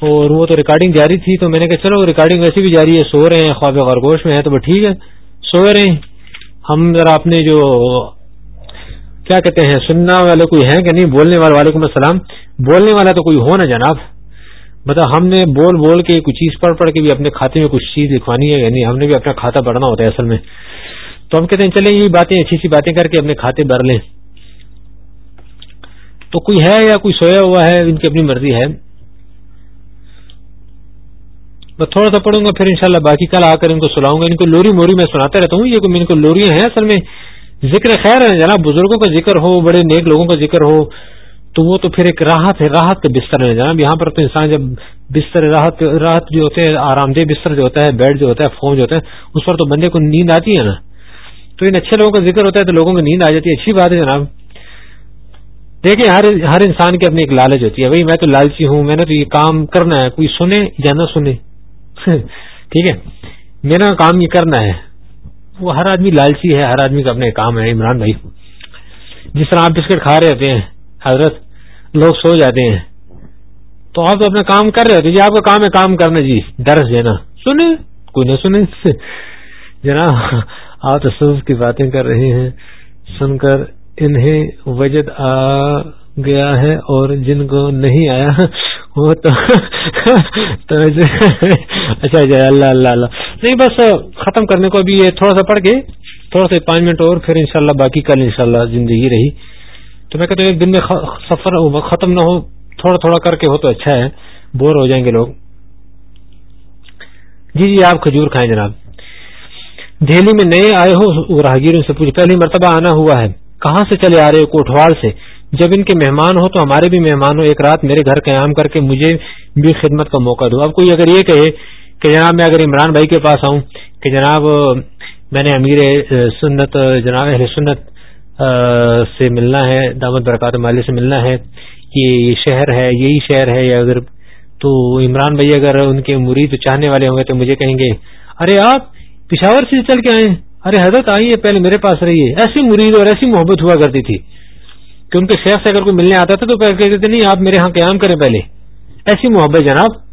اور وہ تو ریکارڈنگ جاری تھی تو میں نے کہا چلو ریکارڈنگ ویسے بھی جاری ہے، سو رہے ہیں، خواب خرگوش میں ہے تو ٹھیک ہے، سو رہے ہیں۔ ہم ذرا اپنے جو کیا کہتے ہیں، سننا والے کوئی ہیں کہ نہیں؟ بولنے والے، وعلیکم السلام۔ بولنے والا تو کوئی ہو نا جناب؟ مطلب ہم نے بول بول کے کچھ چیز پڑھ پڑھ کے بھی اپنے کھاتے میں کچھ چیز لکھوانی ہے یعنی ہم نے بھی اپنا کھاتا بڑھنا ہوتا ہے اصل میں۔ تو ہم کہتے ہیں، چلیں یہ باتیں، اچھی سی باتیں کر کے اپنے کھاتے بھر لیں۔ تو کوئی ہے یا کوئی سویا ہوا ہے؟ ان کی اپنی مرضی ہے۔ میں تھوڑا سا پڑھوں گا، پھر انشاءاللہ باقی کل آ کر ان کو سلاؤں گا۔ ان کو لوری موری میں سناتا رہتا ہوں۔ یہ ان کو لوریاں ہیں اصل میں۔ ذکر خیر ہے جناب، بزرگوں کا ذکر ہو، بڑے نیک لوگوں کا ذکر ہو، تو وہ تو پھر ایک راحت ہے، راحت کا بستر ہے جناب۔ یہاں پر تو انسان جب بستر راحت راحت جو ہوتے ہیں، آرام دہ بستر جو ہوتا ہے، بیڈ جو ہوتا ہے، فون جو ہوتا ہے، اس پر تو بندے کو نیند آتی ہے نا۔ تو ان اچھے لوگوں کا ذکر ہوتا ہے تو لوگوں کو نیند آ جاتی ہے۔ اچھی بات ہے جناب۔ دیکھیں، ہر ہر انسان کی اپنی ایک لالچ ہوتی ہے۔ بھائی، میں تو لالچی ہوں، میں نے تو یہ کام کرنا ہے، کوئی سنے یا نہ سنے۔ ٹھیک ہے۔ میرا کام یہ کرنا ہے۔ وہ ہر آدمی لالچی ہے، ہر آدمی کا اپنے کام ہے۔ عمران بھائی، جس طرح آپ بسکٹ کھا رہے ہوتے ہیں، حضرت، لوگ سو جاتے ہیں۔ تو آپ تو اپنا کام کر رہے ہوتے جی آپ کا کام ہے کام کرنا جی درس دینا۔ سنے کوئی نہ سنے جناب، آپ تصوف کی باتیں کر رہے ہیں۔ سن کر انہیں وجد آ گیا ہے اور جن کو نہیں آیا وہ تو اچھا اچھا اللہ اللہ اللہ۔ نہیں، بس ختم کرنے کو ابھی تھوڑا سا پڑھ کے تھوڑا سا پانچ منٹ اور پھر انشاءاللہ باقی کل انشاءاللہ زندگی رہی۔ تو میں کہتا ہوں ایک دن میں سفر ختم نہ ہو، تھوڑا تھوڑا کر کے ہو تو اچھا ہے۔ بور ہو جائیں گے لوگ۔ جی جی آپ کھجور کھائیں جناب۔ دہلی میں نئے آئے ہو راہگیروں سے پوچھ، پہلی مرتبہ آنا ہوا ہے۔ کہاں سے چلے آ رہے ہو؟ کوٹوال سے۔ جب ان کے مہمان ہو تو ہمارے بھی مہمان ہو ایک رات میرے گھر قیام کر کے مجھے بھی خدمت کا موقع دو۔ اب کوئی اگر یہ کہے کہ جناب میں اگر عمران بھائی کے پاس آؤں کہ جناب، میں نے امیر سنت، جناب اہل سنت سے ملنا ہے، دعوت برکات مالی سے ملنا ہے، یہ شہر ہے، یہی شہر ہے یا اگر تو عمران بھائی اگر ان کے مرید چاہنے والے ہوں گے تو مجھے کہیں گے، ارے آپ پشاور سے چل کے آئے ارے حضرت آئیے، پہلے میرے پاس رہیے۔ ایسی مرید اور ایسی محبت ہوا کرتی تھی۔ کہ ان کے شہر سے اگر کوئی ملنے آتا تھا تو کہتے تھے نہیں آپ میرے ہاں قیام کریں پہلے۔ ایسی محبت جناب۔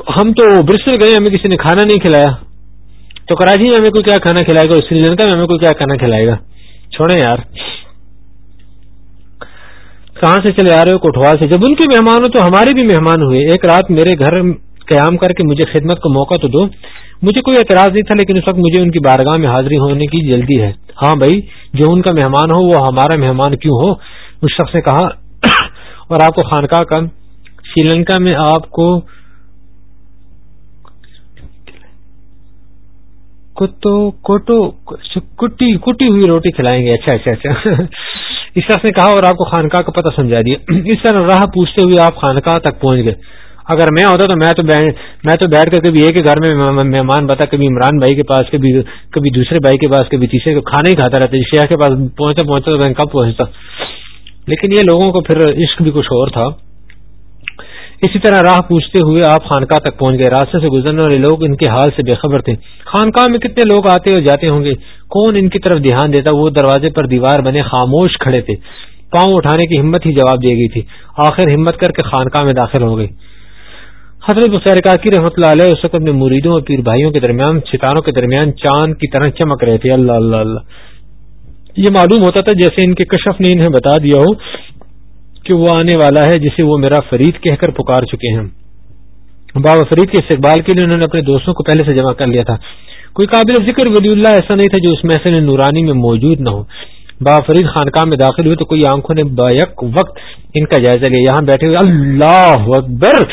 ہم۔ تو برسل گئے ہمیں کسی نے کھانا نہیں کھلایا۔ تو کراچی میں ہمیں کوئی کیا کھانا کھلائے گا سری لنکا میں ہمیں کوئی کیا کھانا کھلائے گا؟ چھوڑیں یار۔ کہاں سے چلے آ رہے ہو؟ کوٹوال سے۔ جب ان کے مہمان ہو تو ہمارے بھی مہمان ہوئے۔ ایک رات میرے گھر قیام کر کے مجھے خدمت کا موقع تو دو۔ مجھے کوئی اعتراض نہیں تھا لیکن اس وقت مجھے ان کی بارگاہ میں حاضری ہونے کی جلدی ہے۔ ہاں بھائی، جو ان کا مہمان ہو، وہ ہمارا مہمان کیوں ہو؟ اس شخص نے کہا، اور آپ کو خانقاہ کا سری لنکا میں آپ کو کٹی کٹی ہوئی روٹی کھلائیں گے۔ اچھا اچھا اچھا۔ اس شخص نے کہا، اور آپ کو خانقاہ کا پتہ سمجھا دیا۔ اس طرح راہ پوچھتے ہوئے آپ خانقاہ تک پہنچ گئے۔ اگر میں ہوتا تو میں تو میں تو بیٹھ کر کبھی ایک گھر میں مہمان بتا کبھی عمران بھائی کے پاس، کبھی کبھی دوسرے بھائی کے پاس، کبھی تیسرے کو کھانا ہی کھاتا رہتا شیخ کے پاس پہنچتا پہنچتا تو میں کب پہنچتا؟ لیکن یہ لوگوں کو پھر عشق بھی کچھ اور تھا۔ اسی طرح راہ پوچھتے ہوئے آپ خانقاہ تک پہنچ گئے، راستے سے گزرنے والے لوگ ان کے حال سے بے خبر تھے۔ خانقاہ میں کتنے لوگ آتے اور جاتے ہوں گے؟ کون ان کی طرف دھیان دیتا؟ وہ دروازے پر دیوار بنے خاموش کھڑے تھے۔ پاؤں اٹھانے کی ہمت ہی جواب دے گئی تھی۔ آخر ہمت کر کے خانقاہ میں داخل ہو گئی حضرت کاکی رحمۃ اللہ علیہ اس وقت اپنے مریدوں اور پیر بھائیوں کے درمیان ستاروں کے درمیان چاند کی طرح چمک رہے تھے۔ اللہ اللہ اللہ۔ یہ معلوم ہوتا تھا جیسے ان کے کشف نے انہیں بتا دیا ہو کہ وہ آنے والا ہے، جسے وہ میرا فرید کہہ کر پکار چکے ہیں۔ بابا فرید کے استقبال کے لیے انہوں نے اپنے دوستوں کو پہلے سے جمع کر لیا تھا۔ کوئی قابل ذکر ولی اللہ ایسا نہیں تھا جو اس محسن نورانی میں موجود نہ ہو۔ بابا فرید خانقاہ میں داخل ہوئے تو کوئی آنکھوں نے بیک وقت ان کا جائزہ لیا۔ یہاں بیٹھے ہوئے اللہ اکبر!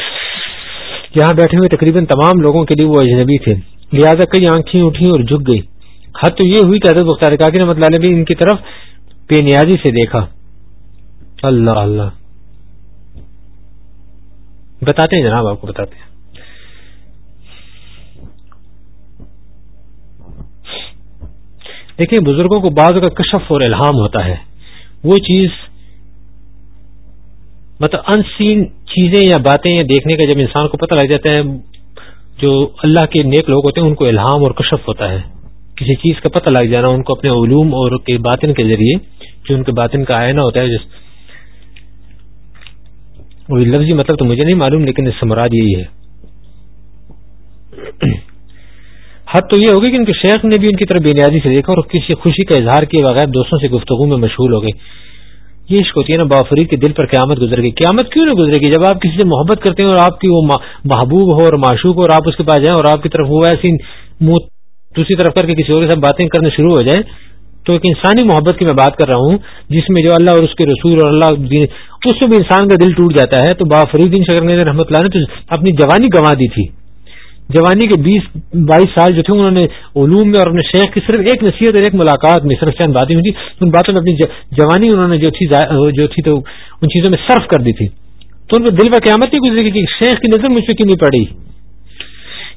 یہاں بیٹھے ہوئے تقریباً تمام لوگوں کے لیے وہ اجنبی تھے۔ لہٰذا کئی آنکھیں اٹھی اور جھک گئی۔ حد تو یہ ہوئی کہ حضرت مختار کاکی نے مطلب ان کی طرف بے نیازی سے دیکھا۔ اللہ اللہ۔ بتاتے ہیں جناب، آپ کو بتاتے ہیں۔ دیکھیں، بزرگوں کو بعض کا کشف اور الہام ہوتا ہے۔ وہ چیز مطلب ان سین چیزیں یا باتیں یا دیکھنے کا جب انسان کو پتہ لگ جاتا ہے، جو اللہ کے نیک لوگ ہوتے ہیں، ان کو الہام اور کشف ہوتا ہے۔ کسی چیز کا پتہ لگ جانا، ان کو اپنے علوم اور باطن کے ذریعے، جو ان کے باطن کا آئینہ ہوتا ہے، جس لفظی مطلب تو مجھے نہیں معلوم، لیکن اس سے مراد یہی ہے۔ حد تو یہ ہوگی کہ ان کے شیخ نے بھی ان کی طرف بے نیازی سے دیکھا اور کسی خوشی کا اظہار کیے بغیر دوستوں سے گفتگو میں مشغول ہو گئے۔ یہ عشق ہوتی ہے نا بافرید کے دل پر قیامت گزر گئی قیامت کیوں نہیں گزرے گی؟ جب آپ کسی سے محبت کرتے ہیں اور آپ کی وہ محبوب ہو اور معشوق ہو اور آپ اس کے پاس جائیں اور آپ کی طرف وہ ایسی منہ دوسری طرف کر کے کسی اور کے ساتھ باتیں کرنے شروع ہو جائیں، تو ایک انسانی محبت کی میں بات کر رہا ہوں، جس میں جو اللہ اور اس کے رسول اور اللہ اس میں بھی انسان کا دل ٹوٹ جاتا ہے۔ تو بافرید شکر نے رحمت اللہ نے تو اپنی جوانی گنوا دی تھی۔ جوانی کے بیس، بائیس سال جو تھے، انہوں نے علوم میں اور اپنے شیخ کی صرف ایک نصیحت اور ایک ملاقات میں صرف چند باتیں ہوئی تھی ان باتوں میں اپنی جوانی انہوں نے جو تھی جو تھی تو ان چیزوں میں صرف کر دی تھی۔ تو ان کو دل کا قیامت نہیں گزری کہ شیخ کی نظر مجھ سے کیوں نہیں پڑی؟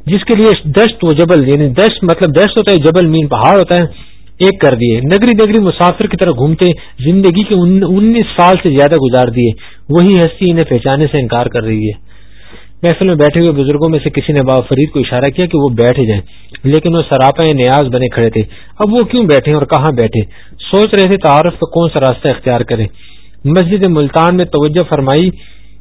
جس کے لیے دشت و جبل یعنی دشت مطلب دشت ہوتا ہے، جبل مین پہاڑ ہوتا ہے، ایک کر دیے۔ نگری نگری مسافر کی طرح گھومتے، زندگی کے انیس سال سے زیادہ گزار دیے۔ وہی ہستی انہیں پہچانے سے انکار کر رہی ہے۔ محفل میں بیٹھے ہوئے بزرگوں میں سے کسی نے بابا فرید کو اشارہ کیا کہ وہ بیٹھے جائیں۔ لیکن وہ سراپا نیاز بنے کھڑے تھے۔ اب وہ کیوں بیٹھے اور کہاں بیٹھے؟ سوچ رہے تھے تعارف کا کون سا راستہ اختیار کرے مسجد ملتان میں توجہ فرمائی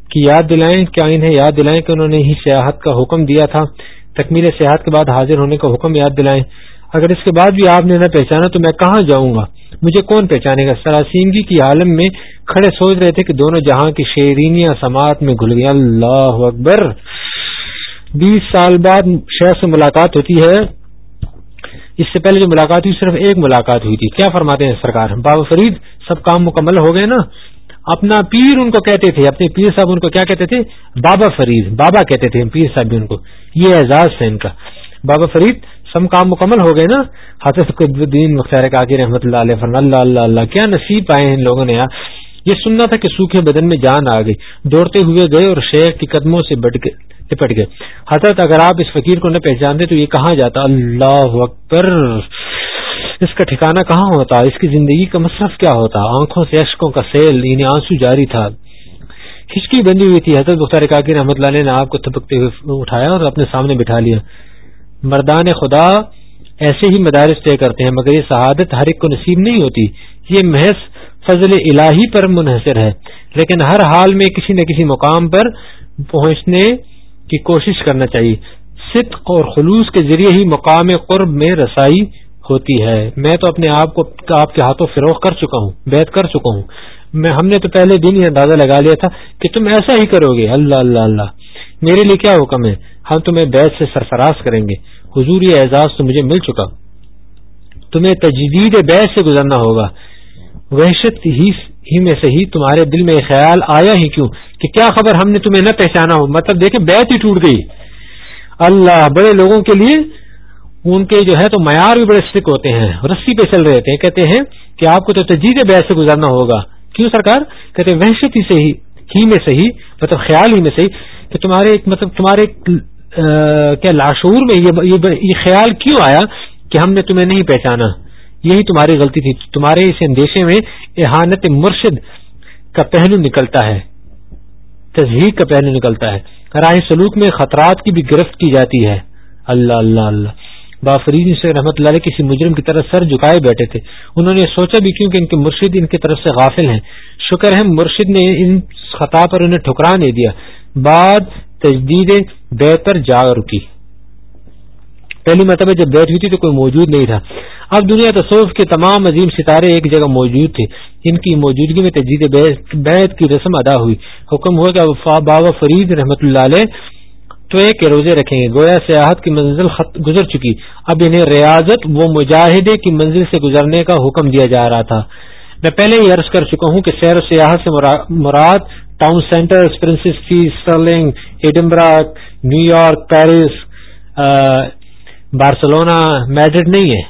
کہ یاد دلائیں کیا انہیں یاد دلائیں کہ انہوں نے ہی سیاحت کا حکم دیا تھا۔ تکمیل سیاحت کے بعد حاضر ہونے کا حکم یاد دلائیں۔ اگر اس کے بعد بھی آپ نے نہ پہچانا تو میں کہاں جاؤں گا؟ مجھے کون پہچانے گا؟ سراسیمگی جی کی عالم میں کھڑے سوچ رہے تھے کہ دونوں جہاں کی شیرینیاں سماعت میں گھل گئی اللہ اکبر۔ بیس سال بعد شہر سے ملاقات ہوتی ہے۔ اس سے پہلے جو ملاقات ہوئی، صرف ایک ملاقات ہوئی تھی۔ کیا فرماتے ہیں سرکار بابا فرید، سب کام مکمل ہو گئے نا؟ اپنا پیر ان کو کہتے تھے، اپنے پیر صاحب ان کو کیا کہتے تھے؟ بابا فرید۔ بابا کہتے تھے پیر صاحب بھی ان کو۔ یہ اعزاز تھا ان کا۔ بابا فرید سب کام مکمل ہو گئے نا۔ حضرت الدین مختار کاکی رحمۃ اللہ علیہ فرن اللہ اللہ اللہ، کیا نصیب پائے ہیں ان لوگوں نے یار۔ یہ سننا تھا کہ سوکھے بدن میں جان آ گئی۔ دوڑتے ہوئے گئے اور شیخ کی قدموں سے لپٹ گئے۔ حضرت، اگر آپ اس فقیر کو نہ پہچانتے تو یہ کہاں جاتا؟ اللہ اکبر۔ اس کا ٹھکانہ کہاں ہوتا؟ اس کی زندگی کا مصرف کیا ہوتا؟ آنکھوں سے اشکوں کا سیل انہیں آنسو جاری تھا۔ کھچکی بندی ہوئی تھی۔ حضرت بختار کاکی رحمۃ اللہ نے آپ کو تھپکتے ہوئے اٹھایا اور اپنے سامنے بٹھا لیا۔ مردان خدا ایسے ہی مدارس طے کرتے ہیں، مگر یہ شہادت ہر ایک کو نصیب نہیں ہوتی۔ یہ محض فضل الہی پر منحصر ہے۔ لیکن ہر حال میں کسی نہ کسی مقام پر پہنچنے کی کوشش کرنا چاہیے۔ صدق اور خلوص کے ذریعے ہی مقام قرب میں رسائی ہوتی ہے۔ میں تو اپنے آپ کو آپ کے ہاتھوں فروغ کر چکا ہوں بیت کر چکا ہوں۔ میں ہم نے تو پہلے دن ہی اندازہ لگا لیا تھا کہ تم ایسا ہی کرو گے۔ اللہ اللہ اللہ۔ میرے لیے کیا حکم ہے؟ ہم تمہیں بیت سے سرفراز کریں گے۔ حضور یہ اعزاز تو مجھے مل چکا۔ تمہیں تجدید بیت سے گزرنا ہوگا۔ وحشت ہی میں سے ہی تمہارے دل میں خیال آیا ہی کیوں؟ کہ کیا خبر ہم نے تمہیں نہ پہچانا ہو؟ مطلب دیکھیں، بیت ہی ٹوٹ گئی۔ اللہ، بڑے لوگوں کے لیے ان کے جو ہے تو معیار بھی بڑے سکھ ہوتے ہیں۔ رسی پہ چل رہے تھے۔ کہتے ہیں کہ آپ کو تو تجدید بیت سے گزارنا ہوگا۔ کیوں سرکار؟ کہتے وحشت ہی سے ہی میں سے ہی مطلب خیال ہی میں سے ہی کہ تمہارے مطلب تمہارے کیا لاشور میں یہ خیال کیوں آیا کہ ہم نے تمہیں نہیں پہچانا؟ یہی تمہاری غلطی تھی۔ تمہارے اس اندیشے میں احانت مرشد کا پہلو نکلتا ہے۔ تصحیح کا پہلو نکلتا ہے۔ راہ سلوک میں خطرات کی بھی گرفت کی جاتی ہے۔ اللہ اللہ اللہ۔ بافرین سے رحمت اللہ علیہ کسی مجرم کی طرف سر جھکائے بیٹھے تھے۔ انہوں نے سوچا بھی کیوں کہ ان کے مرشد ان کی طرف سے غافل ہیں۔ شکر ہے، مرشد نے ان خطا پر انہیں ٹھکرا نہیں دیا۔ بعد تجدید بیت پر جا رکی۔ پہلی مرتبہ جب بیت ہوئی تھی تو کوئی موجود نہیں تھا۔ اب دنیا تصوف کے تمام عظیم ستارے ایک جگہ موجود تھے۔ ان کی موجودگی میں تجدید بیت کی رسم ادا ہوئی۔ حکم ہوا کہ بابا فرید رحمت اللہ علیہ تو ایک روزے رکھیں گے۔ گویا سیاحت کی منزل گزر چکی۔ اب انہیں ریاضت وہ مجاہدے کی منزل سے گزرنے کا حکم دیا جا رہا تھا۔ میں پہلے ہی عرض کر چکا ہوں کہ سیر و سیاحت سے مراد ٹاؤن سینٹر پرنسس فی Stirling Edinburgh New York Paris Barcelona, Madrid نہیں ہے۔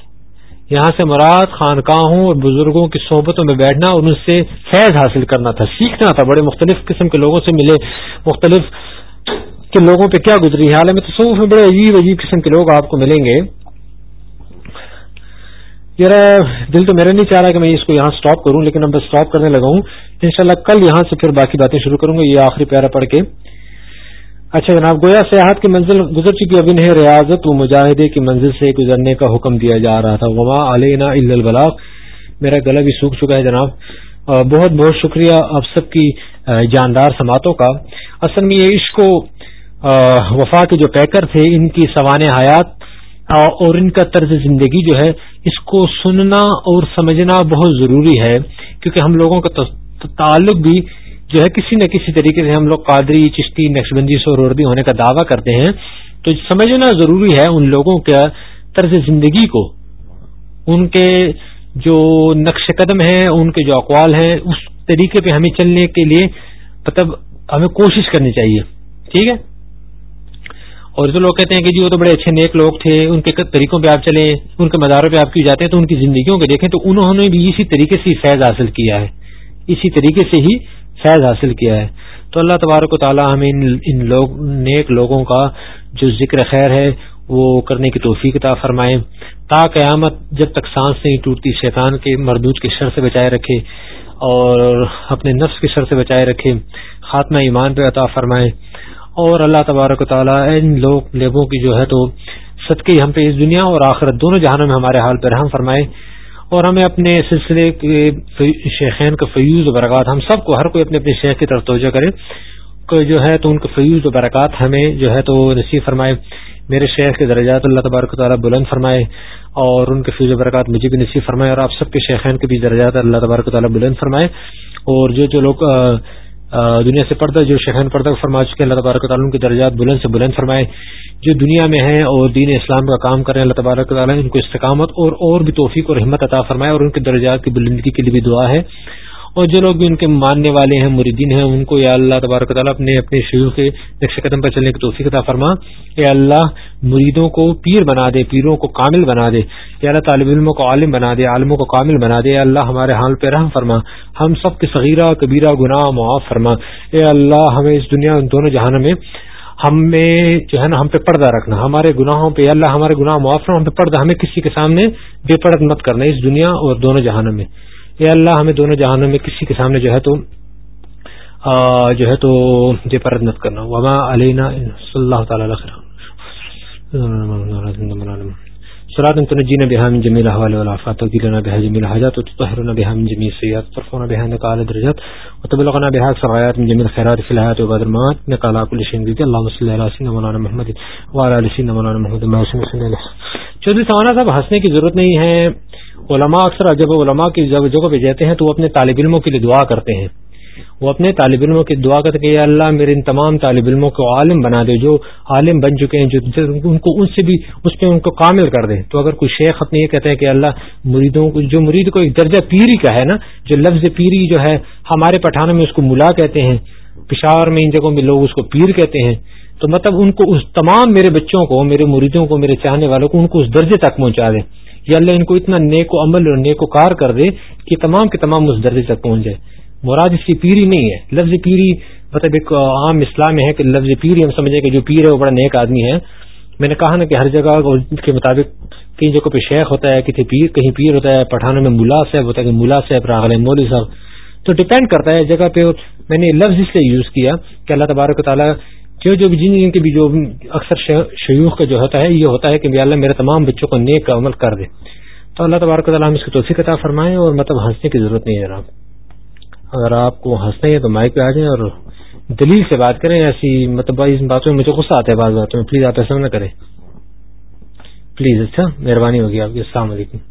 یہاں سے مراد خانقاہوں اور بزرگوں کی صحبتوں میں بیٹھنا اور ان سے فیض حاصل کرنا تھا، سیکھنا تھا۔ بڑے مختلف قسم کے لوگوں سے ملے، مختلف کہ لوگوں پہ کیا گزری۔ حال میں تصوف میں بڑے عجیب عجیب قسم کے لوگ آپ کو ملیں گے۔ یار دل تو میرا نہیں چاہ رہا کہ میں اس کو یہاں سٹاپ کروں، لیکن اب سٹاپ کرنے لگا ہوں۔ انشاءاللہ کل یہاں سے پھر باقی باتیں شروع کروں گا، یہ آخری پیارا پڑھ کے۔ اچھا جناب، گویا سیاحت کی منزل گزر چکی ابھی نہیں، ریاضت و مجاہدے کی منزل سے گزرنے کا حکم دیا جا رہا تھا۔ وما علینا البلاغ۔ میرا گلا بھی سوکھ چکا ہے جناب۔ بہت بہت شکریہ آپ سب کی جاندار سماعتوں کا۔ اصل میں یہ عشق و وفا کے جو پیکر تھے، ان کی سوانح حیات اور ان کا طرز زندگی جو ہے، اس کو سننا اور سمجھنا بہت ضروری ہے۔ کیونکہ ہم لوگوں کا تعلق بھی جو ہے کسی نہ کسی طریقے سے ہم لوگ قادری، چشتی، نقش بندی سوروردی ہونے کا دعویٰ کرتے ہیں۔ تو سمجھنا ضروری ہے ان لوگوں کا طرز زندگی کو۔ ان کے جو نقش قدم ہیں، ان کے جو اقوال ہیں، اس طریقے پہ ہمیں چلنے کے لیے مطلب ہمیں کوشش کرنی چاہیے۔ ٹھیک ہے؟ اور جو لوگ کہتے ہیں کہ جی وہ تو بڑے اچھے نیک لوگ تھے، ان کے طریقوں پہ آپ چلیں، ان کے مزاروں پہ آپ کیوں جاتے ہیں؟ تو ان کی زندگیوں کو دیکھیں تو انہوں نے بھی اسی طریقے سے فیض حاصل کیا ہے۔ اسی طریقے سے ہی فیض حاصل کیا ہے۔ تو اللہ تبارک و تعالی ہمیں ان لوگ نیک لوگوں کا جو ذکر خیر ہے، وہ کرنے کی توفیق عطا فرمائے۔ تا قیامت جب تک سانس نہیں ٹوٹتی شیطان کے مردود کے شر سے بچائے رکھے اور اپنے نفس کے شر سے بچائے رکھے، خاتمہ ایمان پہ عطا فرمائے۔ اور اللہ تبارک و تعالیٰ ان لوگ لیبوں کی جو ہے تو صدقے ہم پہ اس دنیا اور آخرت دونوں جہانوں میں ہمارے حال پہ رحم فرمائے۔ اور ہمیں اپنے سلسلے کے شیخین کا فیوز و برکات، ہم سب کو ہر کوئی اپنے اپنے شیخ کی طرف توجہ کرے جو ہے تو ان کے فیوز و برکات ہمیں جو ہے تو نصیب فرمائے، میرے شیخ کے درجات اللہ تبارک تعالیٰ بلند فرمائے، اور ان کے فیوز و برکات مجھے بھی نصیب فرمائے، اور آپ سب کے شیخین کے بھی درجات اللہ تبارک تعالیٰ بلند فرمائے، اور جو جو لوگ دنیا سے پردہ جو شہن پردہ فرما چکے اللہ تبارک تعالیٰ کے درجات بلند سے بلند فرمائے، جو دنیا میں ہیں اور دین اسلام کا کام کریں، اللہ تبارک تعالیٰ ان کو استقامت اور اور بھی توفیق اور ہمت عطا فرمائے اور ان کے درجات کی بلندگی کے لیے بھی دعا ہے۔ اور جو لوگ بھی ان کے ماننے والے ہیں، مریدین ہیں، ان کو یا اللہ تبارک تعالیٰ اپنے اپنے شروع کے نقش قدم پر چلنے کی توفیق عطا فرما۔ یا اللہ، مریدوں کو پیر بنا دے، پیروں کو کامل بنا دے۔ یا اللہ، طالب علموں کو عالم بنا دے، عالموں کو کامل بنا دے۔ یا اللہ، ہمارے حال پہ رحم فرما۔ ہم سب کے صغیرہ، کبیرہ، گناہ، معاف فرما۔ اے اللہ، ہمیں اس دنیا ان دونوں جہانوں میں ہمیں جو ہے نا، ہم پہ پردہ رکھنا۔ ہمارے گناہوں پہ اللہ، ہمارے گناہ معاف ہم پہ پردہ ہمیں کسی کے سامنے بے پرد مت کرنا۔ اس دنیا اور دونوں جہانوں میں۔ اے اللہ، ہمیں دونوں جہانوں میں کسی کے سامنے جو ہے تو جو ہے تو بے پرد مت کرنا۔ وما علینا صلی اللہ تعالی علیہ وسلم سرات تنجینا بها من جميع الاحوال والعافات وتقيلنا بها جميع الحاجات، وتطهرنا بها من جميع السيئات، وترفعنا بها عندك اعلى الدرجات، وتبلغنا بها اكثر الغايات من جميع الخيرات في الحياه وبعد الممات انك على كل شيء قدير۔ اللهم صل على سيدنا مولانا محمد وعلى ال سيدنا مولانا محمد ما وسلم عليه چودھری سوانا صاحب ہنسنے کی ضرورت نہیں ہے۔ علماء اکثر جب علماء کی جگہ پہ جاتے ہیں تو وہ اپنے طالب علموں کے لیے دعا کرتے ہیں۔ وہ اپنے طالب علموں کی دعا کرتے کہ اللہ میرے ان تمام طالب علموں کو عالم بنا دے، جو عالم بن چکے ہیں، جو ان کو ان سے بھی اس پہ ان کو کامل کر دے تو اگر کوئی شیخ اپنے یہ کہتے ہیں کہ اللہ مریدوں کو جو مرید کو ایک درجہ پیری کا ہے نا، جو لفظ پیری جو ہے، ہمارے پٹھانوں میں اس کو ملا کہتے ہیں۔ پشاور میں ان جگہوں میں لوگ اس کو پیر کہتے ہیں۔ تو مطلب ان کو اس تمام میرے بچوں کو، میرے مریدوں کو، میرے چاہنے والوں کو ان کو اس درجے تک پہنچا دے یا اللہ ان کو اتنا نیک و عمل اور نیک و کار کر دے کہ تمام کے تمام اس درجے تک پہنچ جائے۔ مراد اس کی پیری نہیں ہے۔ لفظ پیری مطلب ایک عام اسلام میں ہے کہ لفظ پیری ہم سمجھیں کہ جو پیر ہے وہ بڑا نیک آدمی ہے۔ میں نے کہا نا کہ ہر جگہ کے مطابق کئی جگہوں پہ شیخ ہوتا ہے، کسی پیر، کہیں پیر ہوتا ہے، پٹھانوں میں ملا صاحب ہوتا ہے کہ ملا صاحب راغل مولوی صاحب۔ تو ڈپینڈ کرتا ہے جگہ پہ۔ میں نے لفظ اس لیے یوز کیا کہ اللہ تبارک و تعالیٰ جو جو جن جن کے بھی جو اکثر شیوخ کا جو ہوتا ہے، یہ ہوتا ہے کہ اللہ میرے تمام بچوں کو نیک کا عمل کر دے۔ تو اللہ تبارک تعالیٰ ہم اس کی توفیق عطا فرمائیں اور مطلب ہنسنے کی ضرورت نہیں ہے جناب اگر آپ کو ہنسنے ہیں تو مائک پہ آ جائیں اور دلیل سے بات کریں، ایسی مطلب اس باتوں میں مجھے غصہ آتا ہے بعض باتوں میں۔ پلیز آپ ایسا نہ کریں۔ پلیز اچھا؟ مہربانی ہوگی آپ کی۔ السلام علیکم۔